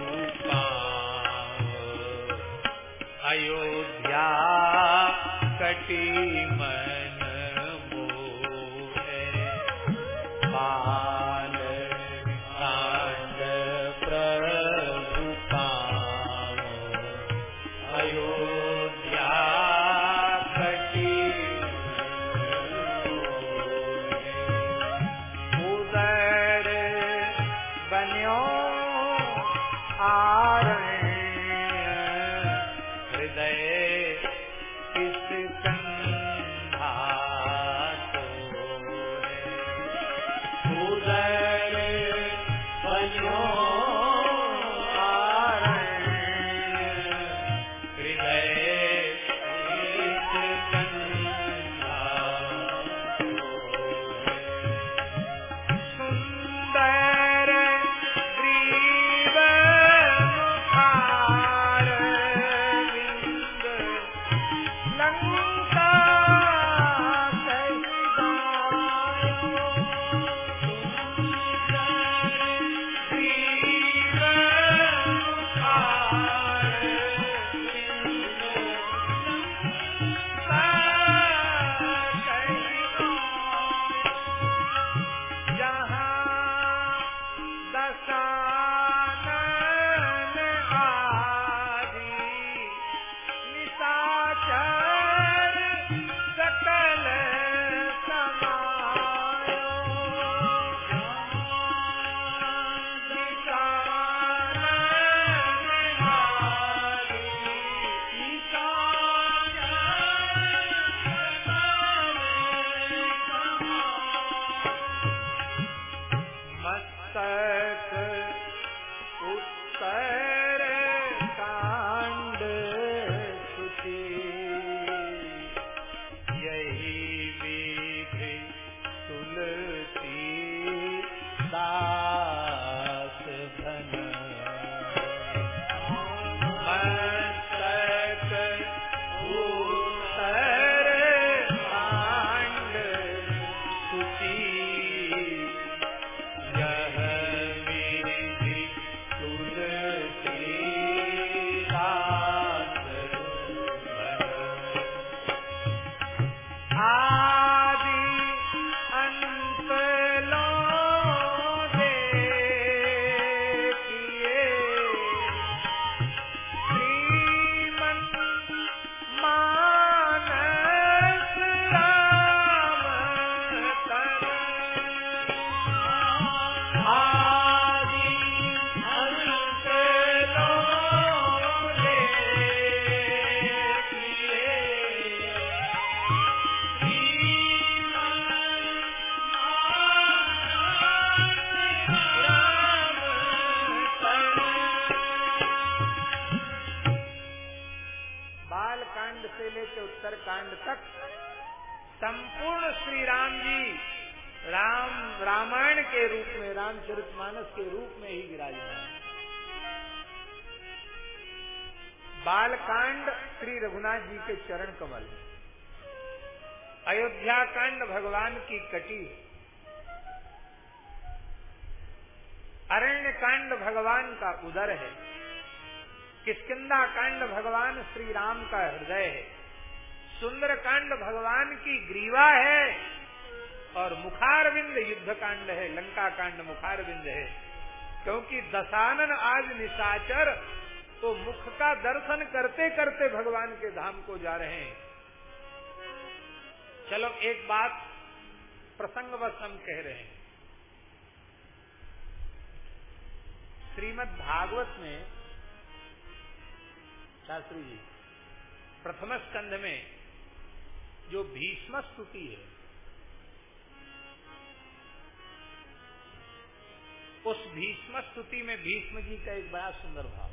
कटी। अरण्य कांड भगवान का उदर है। किसकिदा कांड भगवान श्री राम का हृदय है। सुंदर कांड भगवान की ग्रीवा है। और मुखारविंद युद्ध कांड है, लंका कांड मुखारविंद है। क्योंकि दशानन आज निशाचर तो मुख का दर्शन करते करते भगवान के धाम को जा रहे हैं। चलो एक बात प्रसंग बस हम कह रहे हैं। श्रीमद भागवत में शास्त्री जी, प्रथम स्कंध में जो भीष्म स्तुति है, उस भीष्म स्तुति में भीष्म जी का एक बड़ा सुंदर भाव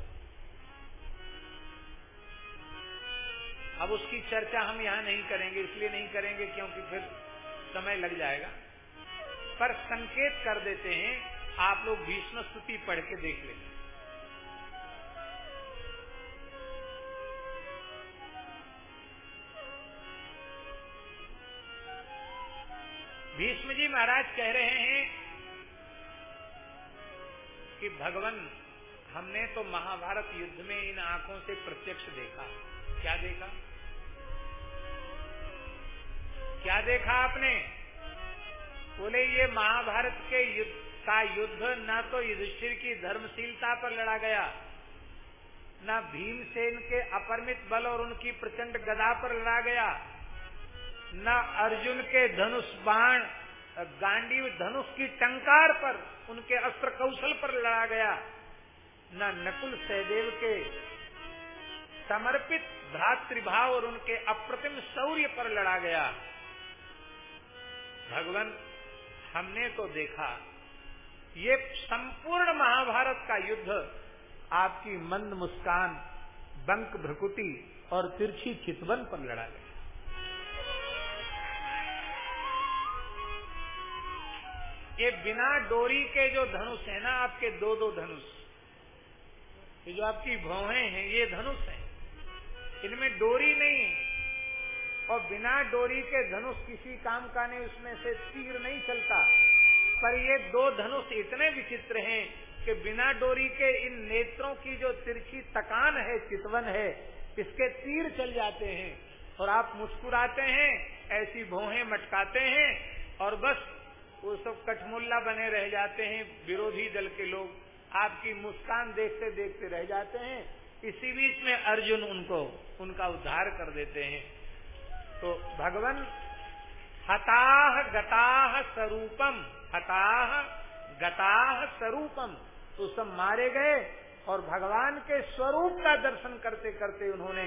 अब उसकी चर्चा हम यहाँ नहीं करेंगे, इसलिए नहीं करेंगे क्योंकि फिर समय लग जाएगा। पर संकेत कर देते हैं, आप लोग भीष्म स्तुति पढ़ के देख लेंगे भीष्म जी महाराज कह रहे हैं कि भगवान, हमने तो महाभारत युद्ध में इन आँखों से प्रत्यक्ष देखा। क्या देखा? क्या देखा आपने? बोले, ये महाभारत के युद्ध का युद्ध न तो युधिष्ठिर की धर्मशीलता पर लड़ा गया, न भीमसेन के अपरमित बल और उनकी प्रचंड गदा पर लड़ा गया, न अर्जुन के धनुष बाण, गांडीव धनुष की टंकार पर उनके अस्त्र कौशल पर लड़ा गया, न नकुल सहदेव के समर्पित भ्रातृभाव और उनके अप्रतिम शौर्य पर लड़ा गया। भगवान, हमने तो देखा, ये संपूर्ण महाभारत का युद्ध, आपकी मंद मुस्कान, बंक भ्रकुटी और तिरछी चितवन पर लड़ा गया। ये बिना डोरी के जो धनुष है ना, आपके दो दो धनुष, ये जो आपकी भौहें हैं, ये धनुष हैं। इनमें डोरी नहीं है। और बिना डोरी के धनुष किसी काम का नहीं, उसमें से तीर नहीं चलता। पर ये दो धनुष इतने विचित्र हैं कि बिना डोरी के इन नेत्रों की जो तिरछी तकान है, चितवन है, इसके तीर चल जाते हैं। और आप मुस्कुराते हैं, ऐसी भोहें मटकाते हैं, और बस वो सब कठमुल्ला बने रह जाते हैं, विरोधी दल के लोग। आपकी मुस्कान देखते देखते रह जाते हैं। इसी बीच में अर्जुन उनको, उनका उद्धार कर देते हैं। तो भगवान हताह गताह स्वरूपम, हताह गताह स्वरूपम तो सब मारे गए और भगवान के स्वरूप का दर्शन करते करते उन्होंने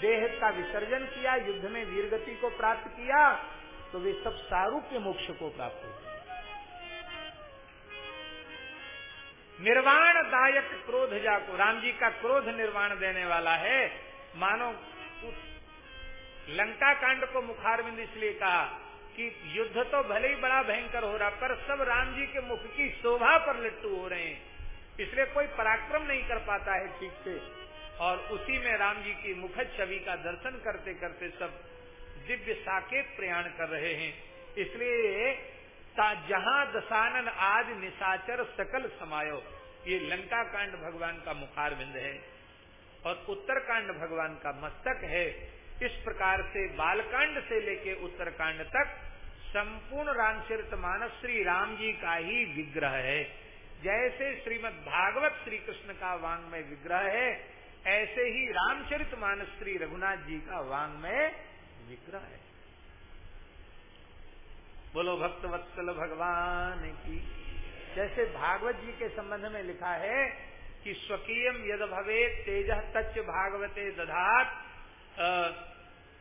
देह का विसर्जन किया, युद्ध में वीरगति को प्राप्त किया तो वे सब सारूप्य मोक्ष को प्राप्त हुए। निर्वाण दायक क्रोध जाको राम जी का क्रोध निर्वाण देने वाला है। मानो लंका कांड को मुखारविंद इसलिए कहा कि युद्ध तो भले ही बड़ा भयंकर हो रहा, पर सब राम जी के मुख की शोभा पर लट्टू हो रहे हैं। इसलिए कोई पराक्रम नहीं कर पाता है ठीक से। और उसी में राम जी की मुखद छवि का दर्शन करते करते सब दिव्य साकेत प्रयाण कर रहे हैं। इसलिए जहाँ दसानन आज निशाचर सकल समायो, ये लंका कांड भगवान का मुखार बिंद है। और उत्तरकांड भगवान का मस्तक है। इस प्रकार से बालकांड से लेके उत्तरकांड तक संपूर्ण रामचरित मानस श्री राम जी का ही विग्रह है। जैसे श्रीमद भागवत श्री कृष्ण का वांग में विग्रह है, ऐसे ही रामचरित मानस श्री रघुनाथ जी का वांग में विग्रह है। बोलो, भक्त वत्सल भगवान की। जैसे भागवत जी के संबंध में लिखा है कि स्वकीयम यद भवे तेज तच भागवते दधात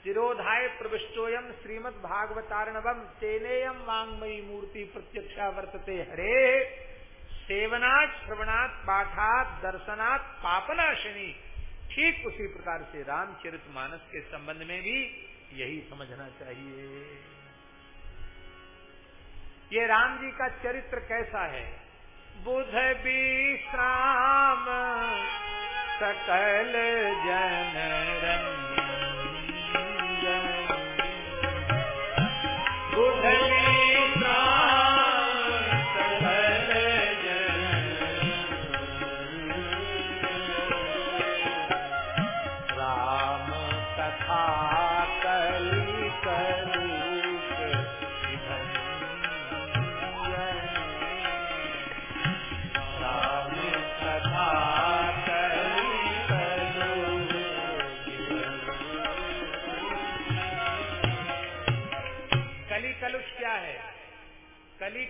तिरोधाय प्रविष्टोयम श्रीमद भागवतारणवम तेनेयम वांगमयी मूर्ति प्रत्यक्षा वर्तते हरे। सेवनाथ श्रवणात्, पाठात, दर्शनात्, पापनाशिनी। ठीक उसी प्रकार से रामचरित मानस के संबंध में भी यही समझना चाहिए। ये राम जी का चरित्र कैसा है? बुध विश्राम सकल जन बुध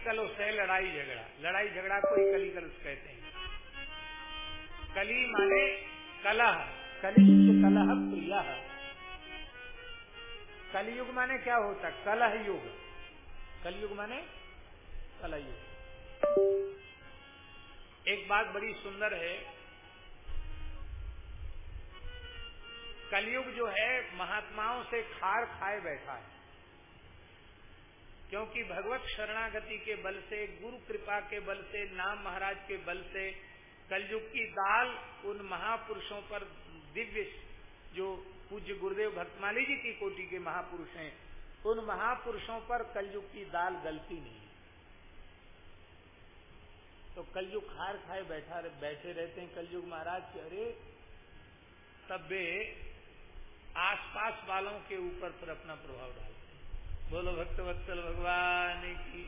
कलुष है लड़ाई झगड़ा। लड़ाई झगड़ा को ही कली कलुष कहते हैं। कली माने कलह। कलियुग कलह प्रिय कलयुग माने क्या होता? कलह युग। कलयुग माने कलह युग। एक बात बड़ी सुंदर है। कलयुग जो है, महात्माओं से खार खाए बैठा है। क्योंकि भगवत शरणागति के बल से, गुरु कृपा के बल से, नाम महाराज के बल से, कलयुग की दाल उन महापुरुषों पर दिव्य जो पूज्य गुरुदेव भक्तमाली जी की कोटि के महापुरुष हैं, उन महापुरुषों पर कलयुग की दाल गलती नहीं तो कलयुग खार खाए बैठा बैठे रहते हैं कलयुग महाराज के अरे, तब वे आसपास वालों के ऊपर पर अपना प्रभाव डाल बोलो भक्त वत्सल भगवान की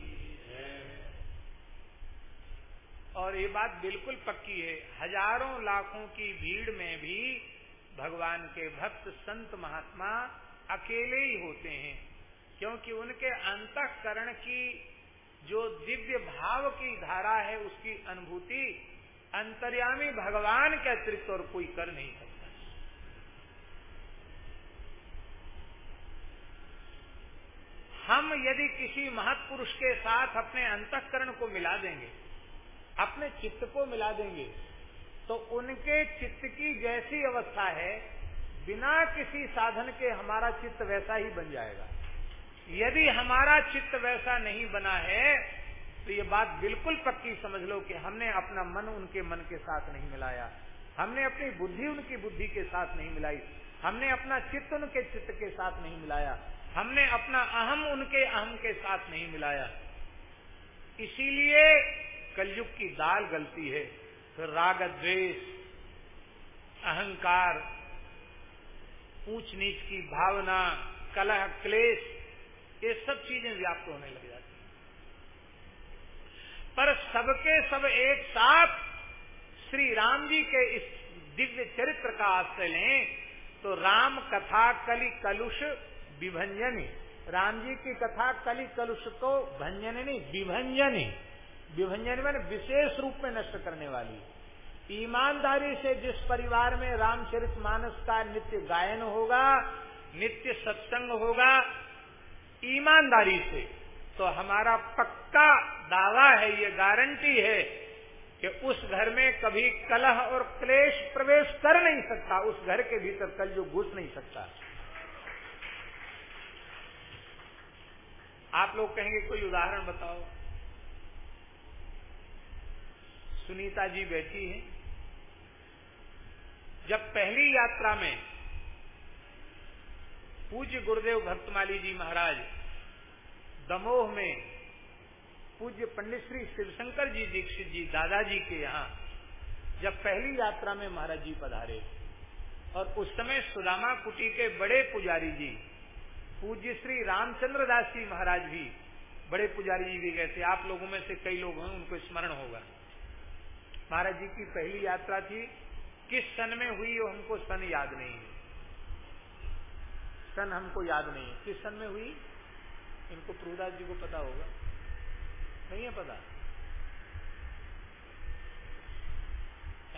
और ये बात बिल्कुल पक्की है। हज़ारों लाखों की भीड़ में भी भगवान के भक्त संत महात्मा अकेले ही होते हैं, क्योंकि उनके अंतकरण की जो दिव्य भाव की धारा है, उसकी अनुभूति अंतर्यामी भगवान के अतिरिक्त और कोई कर नहीं सकता। हम यदि किसी महत्पुरुष के साथ अपने अंतकरण को मिला देंगे, अपने चित्त को मिला देंगे तो उनके चित्त की जैसी अवस्था है, बिना किसी साधन के हमारा चित्त वैसा ही बन जाएगा। यदि हमारा चित्त वैसा नहीं बना है तो ये बात बिल्कुल पक्की समझ लो कि हमने अपना मन उनके मन के साथ नहीं मिलाया। हमने अपनी बुद्धि उनकी बुद्धि के साथ नहीं मिलाई। हमने अपना चित्त उनके चित्त के साथ नहीं मिलाया। हमने अपना अहम उनके अहम के साथ नहीं मिलाया। इसीलिए कलयुग की दाल गलती है, फिर राग द्वेष, अहंकार ऊंच नीच की भावना, कलह, क्लेश, ये सब चीज़ें व्याप्त होने लग जाती पर सबके सब एक साथ श्री राम जी के इस दिव्य चरित्र का आश्रय लें तो राम कथा कलि कलुष विभंजनी राम जी की कथा कली कलुष को भंजन नहीं विभंजनी विभंजन मैंने विशेष रूप में नष्ट करने वाली। ईमानदारी से जिस परिवार में रामचरित मानस का नित्य गायन होगा, नित्य सत्संग होगा, ईमानदारी से तो हमारा पक्का दावा है, ये गारंटी है, कि उस घर में कभी कलह और क्लेश प्रवेश कर नहीं सकता, उस घर के भीतर कल जो घुस नहीं सकता। आप लोग कहेंगे, कोई उदाहरण बताओ। सुनीता जी बैठी हैं। जब पहली यात्रा में पूज्य गुरुदेव भक्तमाली जी महाराज दमोह में पूज्य पंडित श्री शिवशंकर जी दीक्षित जी दादाजी के यहाँ जब पहली यात्रा में महाराज जी पधारे, और उस समय सुदामा कुटी के बड़े पुजारी जी पूज्य श्री रामचंद्र दास जी महाराज भी बड़े पुजारी जी भी गए थे। आप लोगों में से कई लोग हैं, उनको स्मरण होगा। महाराज जी की पहली यात्रा थी, किस सन में हुई वो हमको सन याद नहीं है। सन हमको याद नहीं है। किस सन में हुई? इनको प्रभुदास जी को पता होगा। नहीं है पता?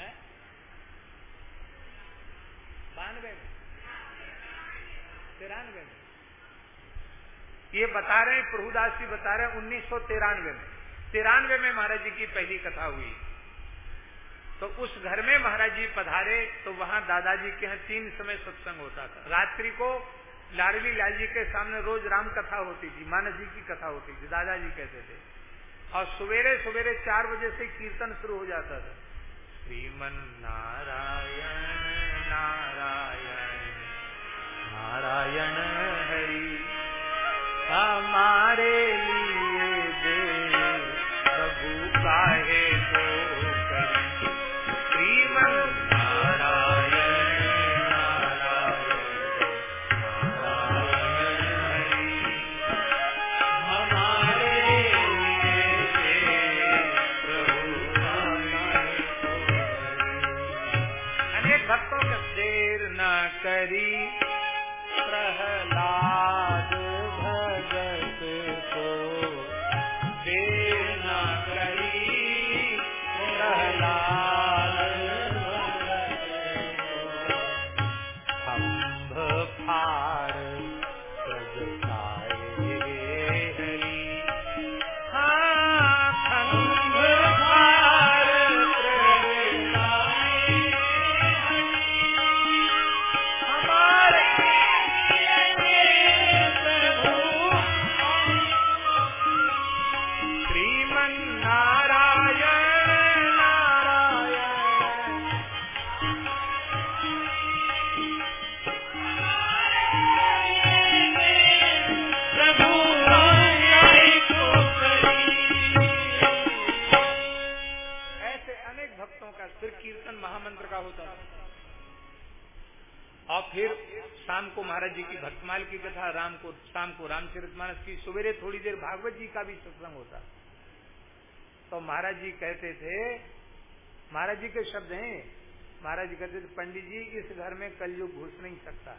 है? बानवे में? तिरानवे में? ये बता रहे हैं, प्रभुदास जी बता रहे हैं, उन्नीस सौ तिरानवे में। तिरानवे में महाराज जी की पहली कथा हुई। तो उस घर में महाराज जी पधारे तो वहाँ दादाजी के यहाँ तीन समय सत्संग होता था। रात्रि को लाडली लाल जी के सामने रोज राम कथा होती थी, मानस जी की कथा होती थी, दादाजी कहते थे। और सवेरे सवेरे चार बजे से कीर्तन शुरू हो जाता था। श्रीमन नारायण नारायण नारायण। हमारे शाम को महाराज जी की भक्तमाल की कथा, राम को, शाम को रामचरितमानस की, सवेरे थोड़ी देर भागवत जी का भी सत्संग होता। तो महाराज जी कहते थे, महाराज जी के शब्द हैं, महाराज जी कहते थे, पंडित जी, इस घर में कलयुग घुस नहीं सकता।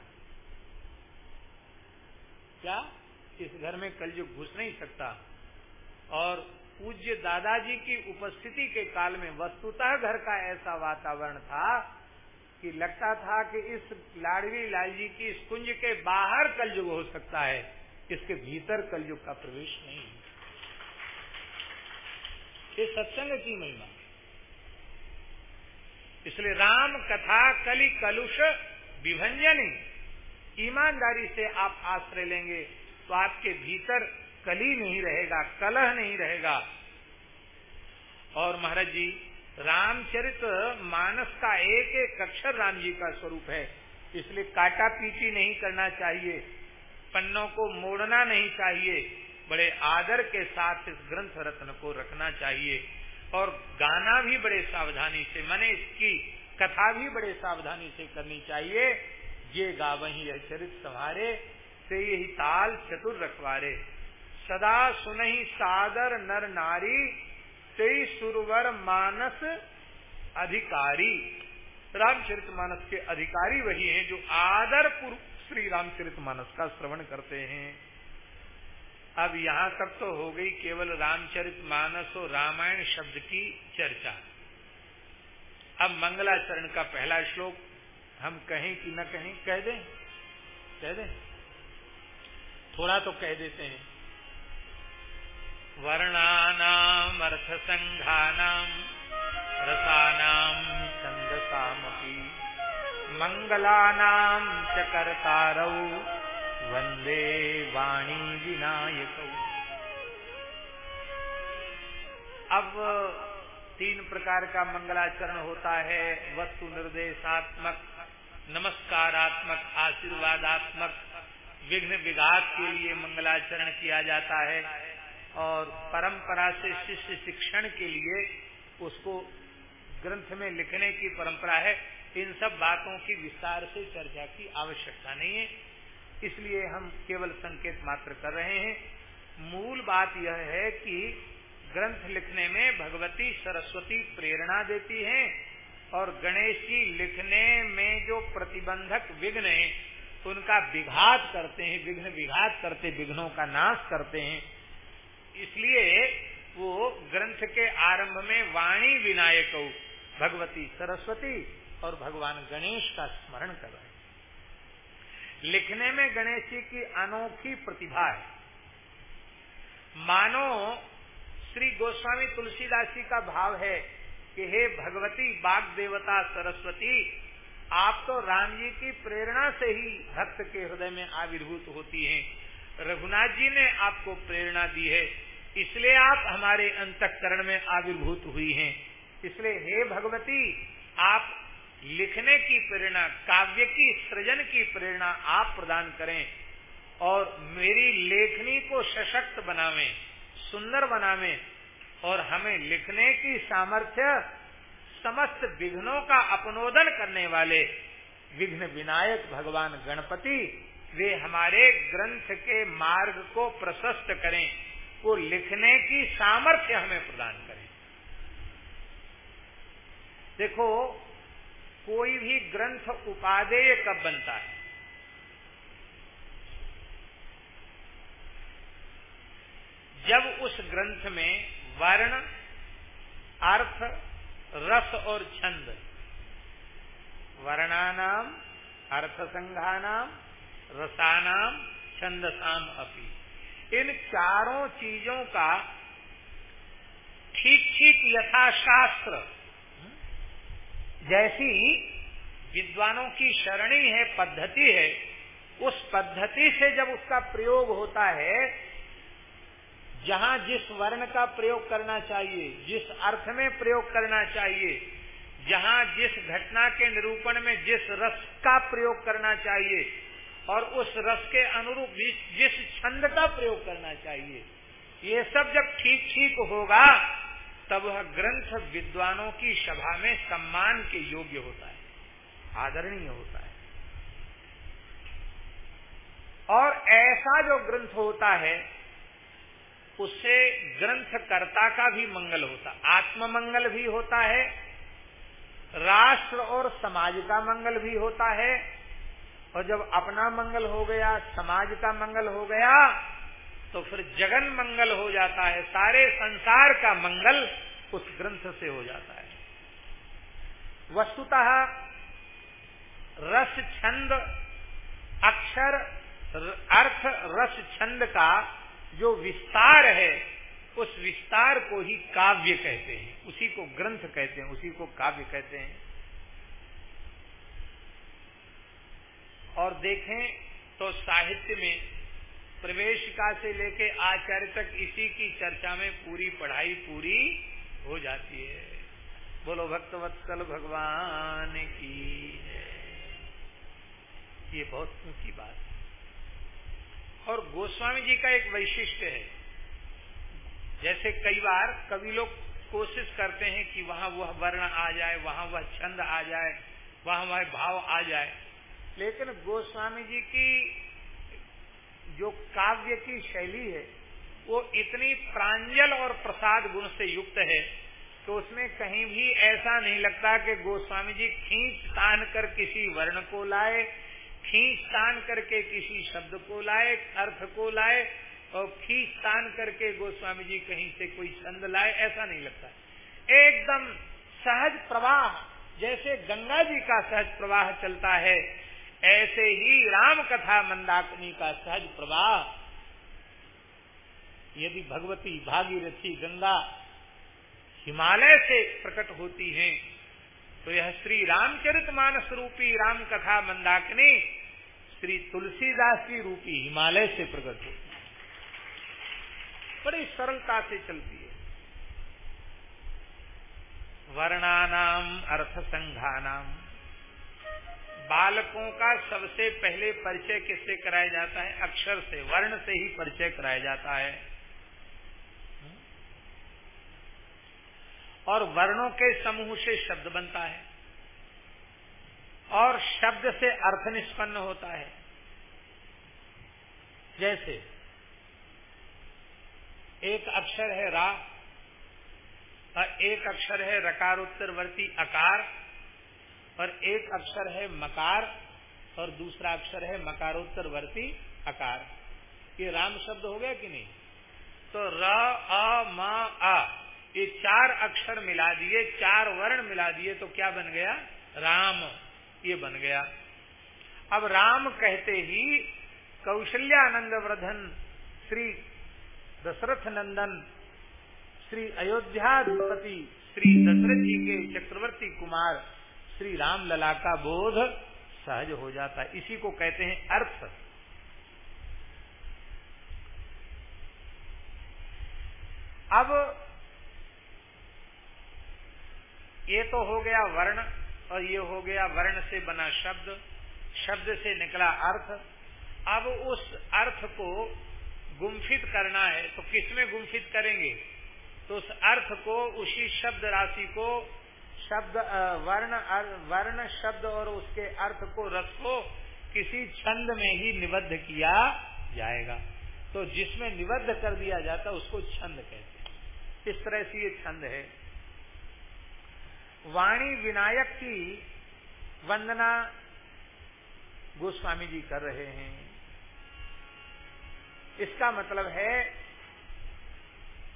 क्या? इस घर में कलयुग घुस नहीं सकता। और पूज्य दादाजी की उपस्थिति के काल में वस्तुतः घर का ऐसा वातावरण था कि लगता था कि इस लाडवी लाल जी की इस कुंज के बाहर कलयुग हो सकता है, इसके भीतर कलयुग का प्रवेश नहीं है। ये सत्संग की महिमा इसलिए राम कथा कली कलुष विभंजन ईमानदारी से आप आश्रय लेंगे तो आपके भीतर कली नहीं रहेगा, कलह नहीं रहेगा। और महाराज जी रामचरित मानस का एक एक अक्षर राम जी का स्वरूप है। इसलिए काटा पीटी नहीं करना चाहिए, पन्नों को मोड़ना नहीं चाहिए, बड़े आदर के साथ इस ग्रंथ रत्न को रखना चाहिए। और गाना भी बड़े सावधानी से, मैंने इसकी कथा भी बड़े सावधानी से करनी चाहिए। ये गावही यह चरित संवारे से यही ताल चतुर रखवारे। सदा सुनही सादर नर नारी ते सुरवर मानस अधिकारी। रामचरित मानस के अधिकारी वही हैं जो आदर पूर्व श्री रामचरित मानस का श्रवण करते हैं। अब यहाँ तक तो हो गई केवल रामचरित मानस और रामायण शब्द की चर्चा। अब मंगलाचरण का पहला श्लोक हम कहें कि न कहें, कह दें कह दें। थोड़ा तो कह देते हैं। वर्णानाम अर्थ संघानाम रसानाम छंदसामपि च कर्तारौ वंदे वाणी विनायक अब तीन प्रकार का मंगलाचरण होता है, वस्तु निर्देशात्मक, नमस्कारात्मक, आशीर्वादात्मक, विघ्न विघात के लिए मंगलाचरण किया जाता है। और परंपरा से शिष्य शिक्षण के लिए उसको ग्रंथ में लिखने की परंपरा है। इन सब बातों की विस्तार से चर्चा की आवश्यकता नहीं है। इसलिए हम केवल संकेत मात्र कर रहे हैं। मूल बात यह है कि ग्रंथ लिखने में भगवती सरस्वती प्रेरणा देती हैं और गणेश जी लिखने में जो प्रतिबंधक विघ्न है, उनका विघात करते हैं, विघ्न विघात करते, विघ्नों का नाश करते हैं। इसलिए वो ग्रंथ के आरंभ में वाणी विनायक भगवती सरस्वती और भगवान गणेश का स्मरण कर रहे लिखने में गणेश जी की अनोखी प्रतिभा है। मानो श्री गोस्वामी तुलसीदास जी का भाव है कि हे भगवती बाग देवता सरस्वती, आप तो राम जी की प्रेरणा से ही भक्त के हृदय में आविर्भूत होती हैं। रघुनाथ जी ने आपको प्रेरणा दी है। इसलिए आप हमारे अंतकरण में आविर्भूत हुई हैं। इसलिए हे भगवती, आप लिखने की प्रेरणा, काव्य की, सृजन की प्रेरणा आप प्रदान करें और मेरी लेखनी को सशक्त बनावे, सुंदर बनावे और हमें लिखने की सामर्थ्य समस्त विघ्नों का अपनोदन करने वाले विघ्न विनायक भगवान गणपति, वे हमारे ग्रंथ के मार्ग को प्रशस्त करें। वो लिखने की सामर्थ्य हमें प्रदान करें। देखो, कोई भी ग्रंथ उपादेय कब बनता है? जब उस ग्रंथ में वर्ण, अर्थ, रस और छंद, वर्णानाम अर्थ संघानाम रसानाम, छंदसाम अपी। इन चारों चीज़ों का ठीक ठीक यथाशास्त्र। जैसी विद्वानों की शरणी है, पद्धति है, उस पद्धति से जब उसका प्रयोग होता है, जहाँ जिस वर्ण का प्रयोग करना चाहिए, जिस अर्थ में प्रयोग करना चाहिए, जहाँ जिस घटना के निरूपण में जिस रस का प्रयोग करना चाहिए और उस रस के अनुरूप जिस छंद का प्रयोग करना चाहिए। ये सब जब ठीक ठीक होगा, तब वह ग्रंथ विद्वानों की सभा में सम्मान के योग्य होता है, आदरणीय होता है। और ऐसा जो ग्रंथ होता है, उससे ग्रंथकर्ता का भी मंगल होता आत्म मंगल भी होता है, राष्ट्र और समाज का मंगल भी होता है और जब अपना मंगल हो गया, समाज का मंगल हो गया तो फिर जगन मंगल हो जाता है, सारे संसार का मंगल उस ग्रंथ से हो जाता है। वस्तुतः रस छंद, अक्षर, अर्थ रस छंद का जो विस्तार है, उस विस्तार को ही काव्य कहते हैं, उसी को ग्रंथ कहते हैं, उसी को काव्य कहते हैं। और देखें तो साहित्य में प्रवेशिका से लेके आचार्य तक इसी की चर्चा में पूरी पढ़ाई पूरी हो जाती है। बोलो, भक्तवत्सल भगवान की ये बहुत ऊँची बात है। और गोस्वामी जी का एक वैशिष्ट है। जैसे कई बार कवि लोग कोशिश करते हैं कि वहाँ वह वर्ण आ जाए, वहाँ वह छंद आ जाए, वहाँ वह भाव आ जाए। लेकिन गोस्वामी जी की जो काव्य की शैली है, वो इतनी प्रांजल और प्रसाद गुण से युक्त है तो उसमें कहीं भी ऐसा नहीं लगता कि गोस्वामी जी खींच तान कर किसी वर्ण को लाए, खींच तान करके किसी शब्द को लाए, अर्थ को लाए, और खींच तान करके गोस्वामी जी कहीं से कोई छंद लाए, ऐसा नहीं लगता। एकदम सहज प्रवाह, जैसे गंगा जी का सहज प्रवाह चलता है ऐसे ही राम कथा मंदाकिनी का सहज प्रवाह। यदि भगवती भागीरथी गंगा हिमालय से प्रकट होती हैं तो यह श्री रामचरित मानस रूपी राम कथा मंदाकिनी श्री तुलसीदास की रूपी हिमालय से प्रकट होती है। बड़ी सरलता से चलती है। वर्णानाम अर्थ संघानाम बालकों का सबसे पहले परिचय किससे कराया जाता है? अक्षर से, वर्ण से ही परिचय कराया जाता है। और वर्णों के समूह से शब्द बनता है। और शब्द से अर्थ निष्पन्न होता है। जैसे, एक अक्षर है रा, और एक अक्षर है रकार उत्तरवर्ती अकार। और एक अक्षर है मकार और दूसरा अक्षर है मकारोत्तरवर्ती अकार। ये राम शब्द हो गया कि नहीं? तो र, अ, म आ ये चार अक्षर मिला दिए, चार वर्ण मिला दिए तो क्या बन गया? राम, ये बन गया। अब राम कहते ही कौशल्यानंद वर्धन श्री दशरथ नंदन श्री अयोध्याधिपति, श्री दशरथ जी के चक्रवर्ती कुमार श्री राम लला का बोध सहज हो जाता है। इसी को कहते हैं अर्थ। अब ये तो हो गया वर्ण और ये हो गया वर्ण से बना शब्द। शब्द से निकला अर्थ। अब उस अर्थ को गुम्फित करना है तो किसमें गुम्फित करेंगे? तो उस अर्थ को, उसी शब्द राशि को शब्द वर्ण वर्ण शब्द और उसके अर्थ को रस को किसी छंद में ही निबद्ध किया जाएगा। तो जिसमें निबद्ध कर दिया जाता, उसको छंद कहते हैं। इस तरह से ये छंद है। वाणी विनायक की वंदना गोस्वामी जी कर रहे हैं। इसका मतलब है,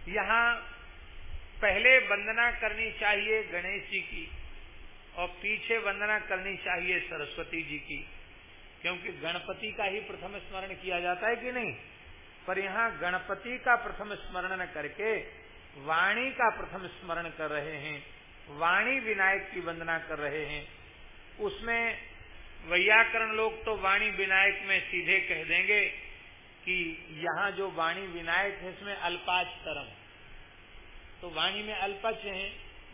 यहाँ पहले वंदना करनी चाहिए गणेश जी की और पीछे वंदना करनी चाहिए सरस्वती जी की, क्योंकि गणपति का ही प्रथम स्मरण किया जाता है कि नहीं? पर यहाँ गणपति का प्रथम स्मरण करके वाणी का प्रथम स्मरण कर रहे हैं, वाणी विनायक की वंदना कर रहे हैं। उसमें वैयाकरण लोग तो वाणी विनायक में सीधे कह देंगे कि यहाँ जो वाणी विनायक है, इसमें अल्पाच तरम तो वाणी में अल्पच है,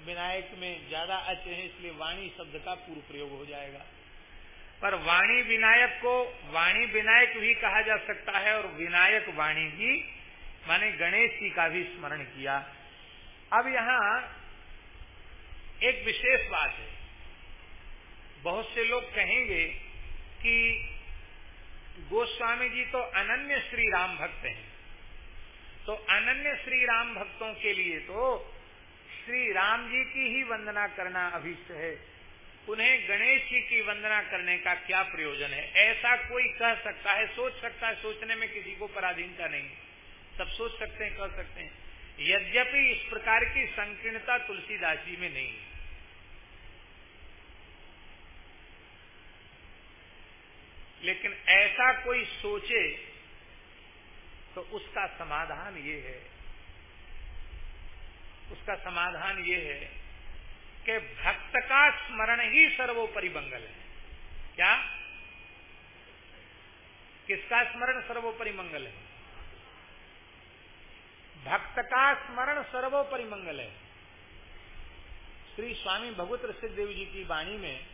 विनायक में ज़्यादा अच है, इसलिए वाणी शब्द का पूर्व प्रयोग हो जाएगा। पर वाणी विनायक को वाणी विनायक भी कहा जा सकता है और विनायक वाणी भी माने गणेश जी का भी स्मरण किया। अब यहाँ एक विशेष बात है। बहुत से लोग कहेंगे कि गोस्वामी जी तो अनन्य श्री राम भक्त हैं। तो अनन्य श्री राम भक्तों के लिए तो श्री राम जी की ही वंदना करना अभिष्ट है। उन्हें गणेश जी की वंदना करने का क्या प्रयोजन है? ऐसा कोई कह सकता है, सोच सकता है, सोचने में किसी को पराधीनता नहीं। सब सोच सकते हैं कह सकते हैं। यद्यपि इस प्रकार की संकीर्णता तुलसीदास जी में नहीं है। लेकिन ऐसा कोई सोचे तो उसका समाधान ये है। उसका समाधान ये है कि भक्त का स्मरण ही सर्वोपरि मंगल है। क्या? किसका स्मरण सर्वोपरि मंगल है? भक्त का स्मरण सर्वोपरि मंगल है। श्री स्वामी भगवत ऋषि देव जी की वाणी में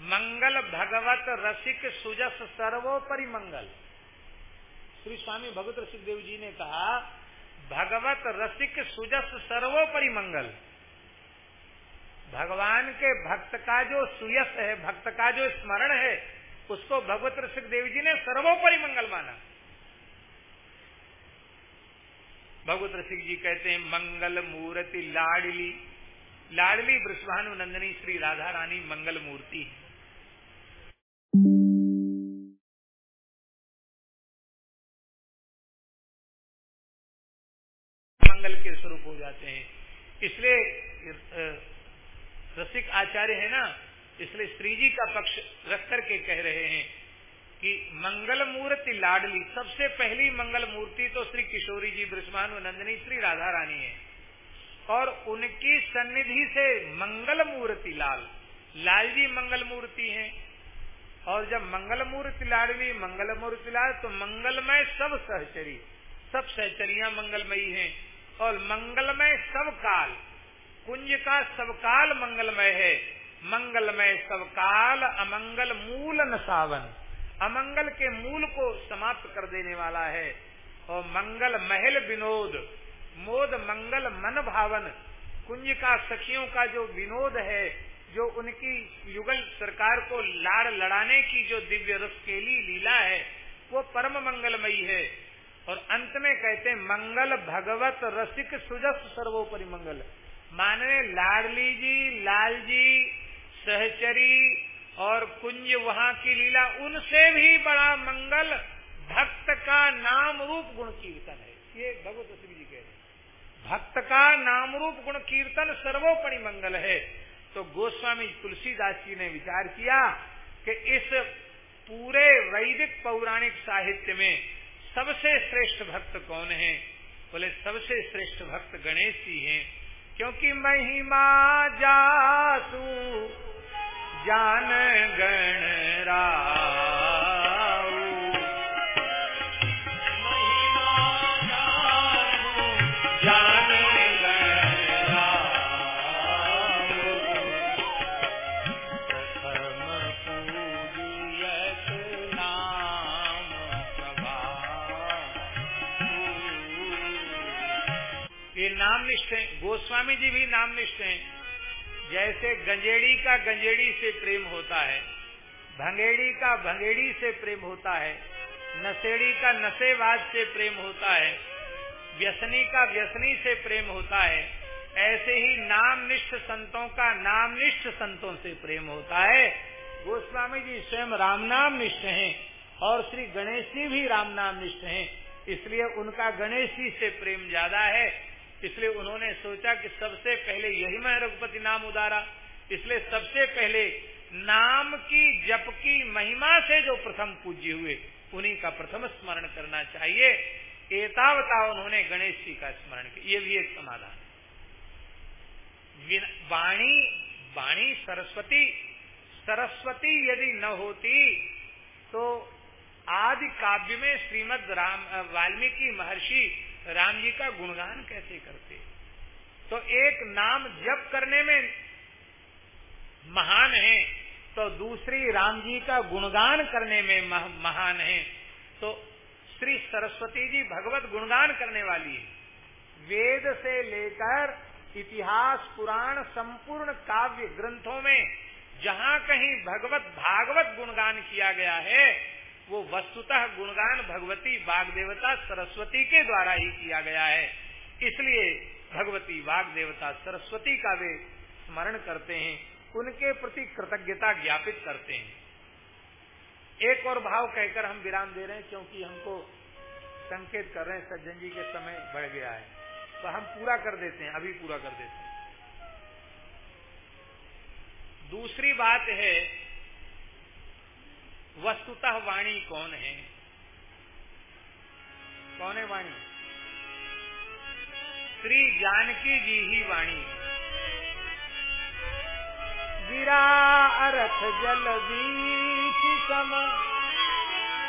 मंगल भगवत रसिक सुजस सर्वोपरि मंगल। श्री स्वामी भगवत ऋषि देव जी ने कहा, भगवत रसिक सुजस सर्वोपरि मंगल। भगवान के भक्त का जो सुयस है, भक्त का जो स्मरण है, उसको भगवत ऋषि देव जी ने सर्वोपरि मंगल माना। भगवत रसिक जी कहते हैं, मंगल मूर्ति लाडली। लाडली ब्रष्भानु नंदनी श्री राधा रानी मंगल मूर्ति मंगल के स्वरूप हो जाते हैं। इसलिए रसिक आचार्य है ना, इसलिए श्री जी का पक्ष रख करके कह रहे हैं कि मंगल मूर्ति लाडली, सबसे पहली मंगल मूर्ति तो श्री किशोरी जी ब्रष्मानु नंदनी, श्री राधा रानी है। और उनकी सन्निधि से मंगल मूर्ति लाल लाल जी मंगल मूर्ति है। और जब मंगल मूर्ति लाडली, मंगल मूर्ति लाल तो मंगलमय सब सहचरी, सब सहचरिया मंगलमयी हैं। और मंगलमय सब काल कुंज का सब काल मंगलमय है। मंगलमय सब काल अमंगल मूल न सावन। अमंगल के मूल को समाप्त कर देने वाला है। और मंगल महल विनोद, मोद मंगल मन भावन। कुंज का सखियों का जो विनोद है, जो उनकी युगल सरकार को लाड़ लड़ाने की जो दिव्य रसकेली लीला है, वो परम मंगलमयी है। और अंत में कहते मंगल भगवत रसिक सुजस सर्वोपरि मंगल। माने लाडली जी, लाल जी, सहचरी और कुंज वहाँ की लीला, उनसे भी बड़ा मंगल भक्त का नाम रूप गुण कीर्तन है। ये भगवत रसिक जी कह रहे हैं। भक्त का नाम रूप गुण कीर्तन सर्वोपरि मंगल है। तो गोस्वामी तुलसीदास जी ने विचार किया कि इस पूरे वैदिक पौराणिक साहित्य में सबसे श्रेष्ठ भक्त कौन है? बोले, सबसे श्रेष्ठ भक्त गणेश जी हैं, क्योंकि महिमा जासु, जान गण जान गोस्वामी जी भी नाम निष्ठ हैं। जैसे गंजेड़ी का गंजेड़ी से प्रेम होता है, भंगेड़ी का भंगेड़ी से प्रेम होता है नशेड़ी का नशेबाज से प्रेम होता है, व्यसनी का व्यसनी से प्रेम होता है, ऐसे ही नाम निष्ठ संतों का नाम निष्ठ संतों से प्रेम होता है। गोस्वामी जी स्वयं राम नाम निष्ठ हैं और श्री गणेश जी भी राम नाम निष्ठ हैं, इसलिए उनका गणेश जी से प्रेम ज़्यादा है। इसलिए उन्होंने सोचा कि सबसे पहले यही मैं रघुपति नाम उदारा इसलिए सबसे पहले नाम की, जप की महिमा से जो प्रथम पूज्य हुए, उन्हीं का प्रथम स्मरण करना चाहिए। एतावता उन्होंने गणेश जी का स्मरण किया। ये भी एक समाधान वाणी वाणी सरस्वती सरस्वती यदि न होती तो आदि काव्य में श्रीमद राम वाल्मीकि महर्षि राम जी का गुणगान कैसे करते? तो एक नाम जप करने में महान है तो दूसरी राम जी का गुणगान करने में महान है। तो श्री सरस्वती जी भगवत गुणगान करने वाली है। वेद से लेकर इतिहास, पुराण, संपूर्ण काव्य ग्रंथों में जहाँ कहीं भगवत भागवत गुणगान किया गया है वो वस्तुतः गुणगान भगवती बाग देवता सरस्वती के द्वारा ही किया गया है। इसलिए भगवती बाग देवता सरस्वती का वे स्मरण करते हैं, उनके प्रति कृतज्ञता ज्ञापित करते हैं। एक और भाव कहकर हम विराम दे रहे हैं, क्योंकि हमको संकेत कर रहे हैं, सज्जन जी के समय बढ़ गया है। तो हम पूरा कर देते हैं, अभी पूरा कर देते हैं। दूसरी बात है वस्तुतः वाणी कौन है? कौन है वाणी? श्री जानकी जी ही वाणी। गिरा अरथ जल बीच सम,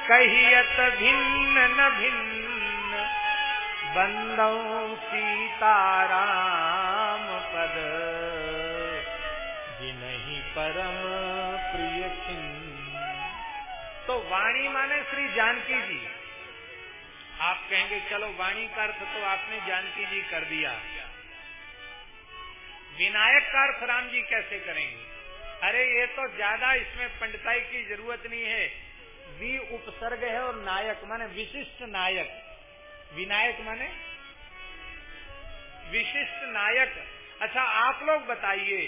कहियत भिन्न न भिन्न, बंदौ सीताराम पद। वाणी माने श्री जानकी जी। आप कहेंगे, चलो, वाणी का अर्थ तो आपने जानकी जी कर दिया। विनायक का अर्थ राम जी कैसे करेंगे? अरे, ये तो ज़्यादा इसमें पंडिताई की ज़रूरत नहीं है। वी उपसर्ग है और नायक, माने विशिष्ट नायक। विनायक माने विशिष्ट नायक। अच्छा आप लोग बताइए,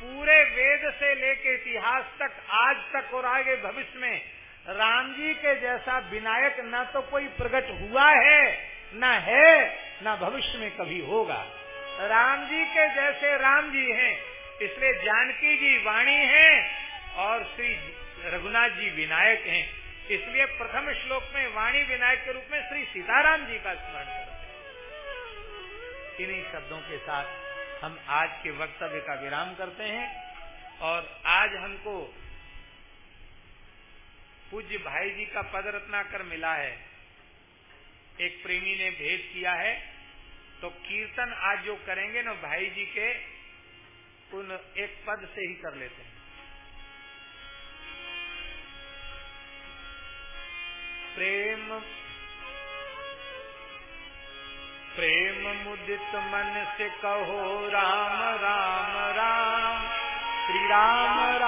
पूरे वेद से लेके इतिहास तक, आज तक और आगे भविष्य में राम जी के जैसा विनायक न तो कोई प्रकट हुआ है, न है, न भविष्य में कभी होगा। राम जी के जैसे राम जी हैं, इसलिए जानकी जी वाणी हैं और श्री रघुनाथ जी विनायक हैं। इसलिए प्रथम श्लोक में वाणी विनायक के रूप में श्री सीताराम जी का स्मरण करते हैं। इन्हीं शब्दों के साथ हम आज के वक्तव्य का विराम करते हैं और आज हमको पूज्य भाई जी का पद रत्नाकर मिला है। एक प्रेमी ने भेद किया है। तो कीर्तन आज जो करेंगे ना भाई जी के, उन एक पद से ही कर लेते हैं। प्रेम प्रेम मुदित मन से कहो, राम राम राम। श्री राम राम राम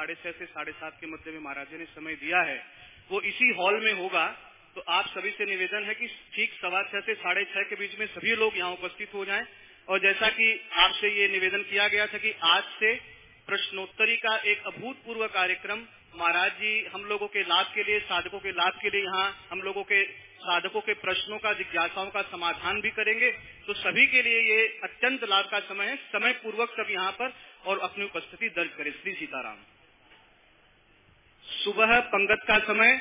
साढ़े छह से साढ़े सात के मध्य में महाराज ने समय दिया है। वो इसी हॉल में होगा। तो आप सभी से निवेदन है कि ठीक सवा छह से साढ़े छह के बीच में सभी लोग यहाँ उपस्थित हो जाएँ। और जैसा कि आपसे ये निवेदन किया गया था कि आज से प्रश्नोत्तरी का एक अभूतपूर्व कार्यक्रम महाराज जी हम लोगों के लाभ के लिए, साधकों के लाभ के लिए यहाँ हम लोगों के साधकों के प्रश्नों का, जिज्ञासाओं का समाधान भी करेंगे। तो सभी के लिए ये अत्यंत लाभ का समय है। समय पूर्वक सब यहाँ पर और अपनी उपस्थिति दर्ज करें। श्री सीताराम। सुबह पंगत का समय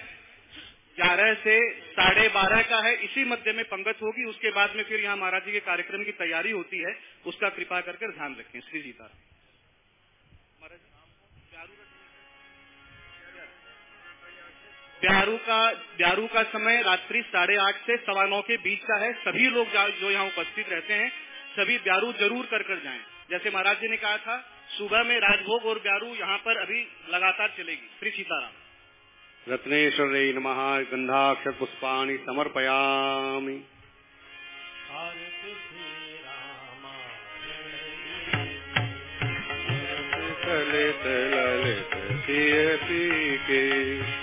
ग्यारह से साढ़े बारह का है, इसी मध्य में पंगत होगी, उसके बाद में फिर यहाँ महाराज जी के कार्यक्रम की तैयारी होती है, उसका कृपा करके ध्यान रखें, श्री सीताराम ब्यारू का ब्यारू का समय रात्रि साढ़े आठ से सवा नौ के बीच का है, सभी लोग जो यहाँ उपस्थित रहते हैं, सभी ब्यारू ज़रूर कर कर जाएँ। जैसे महाराज जी ने कहा था सुबह में राजभोग और ब्यारू यहाँ पर अभी लगातार चलेगी श्री सीताराम रत्नेश्वरे नमः गंधाक्षर पुष्पाणि समर्पयामि ललित ललित के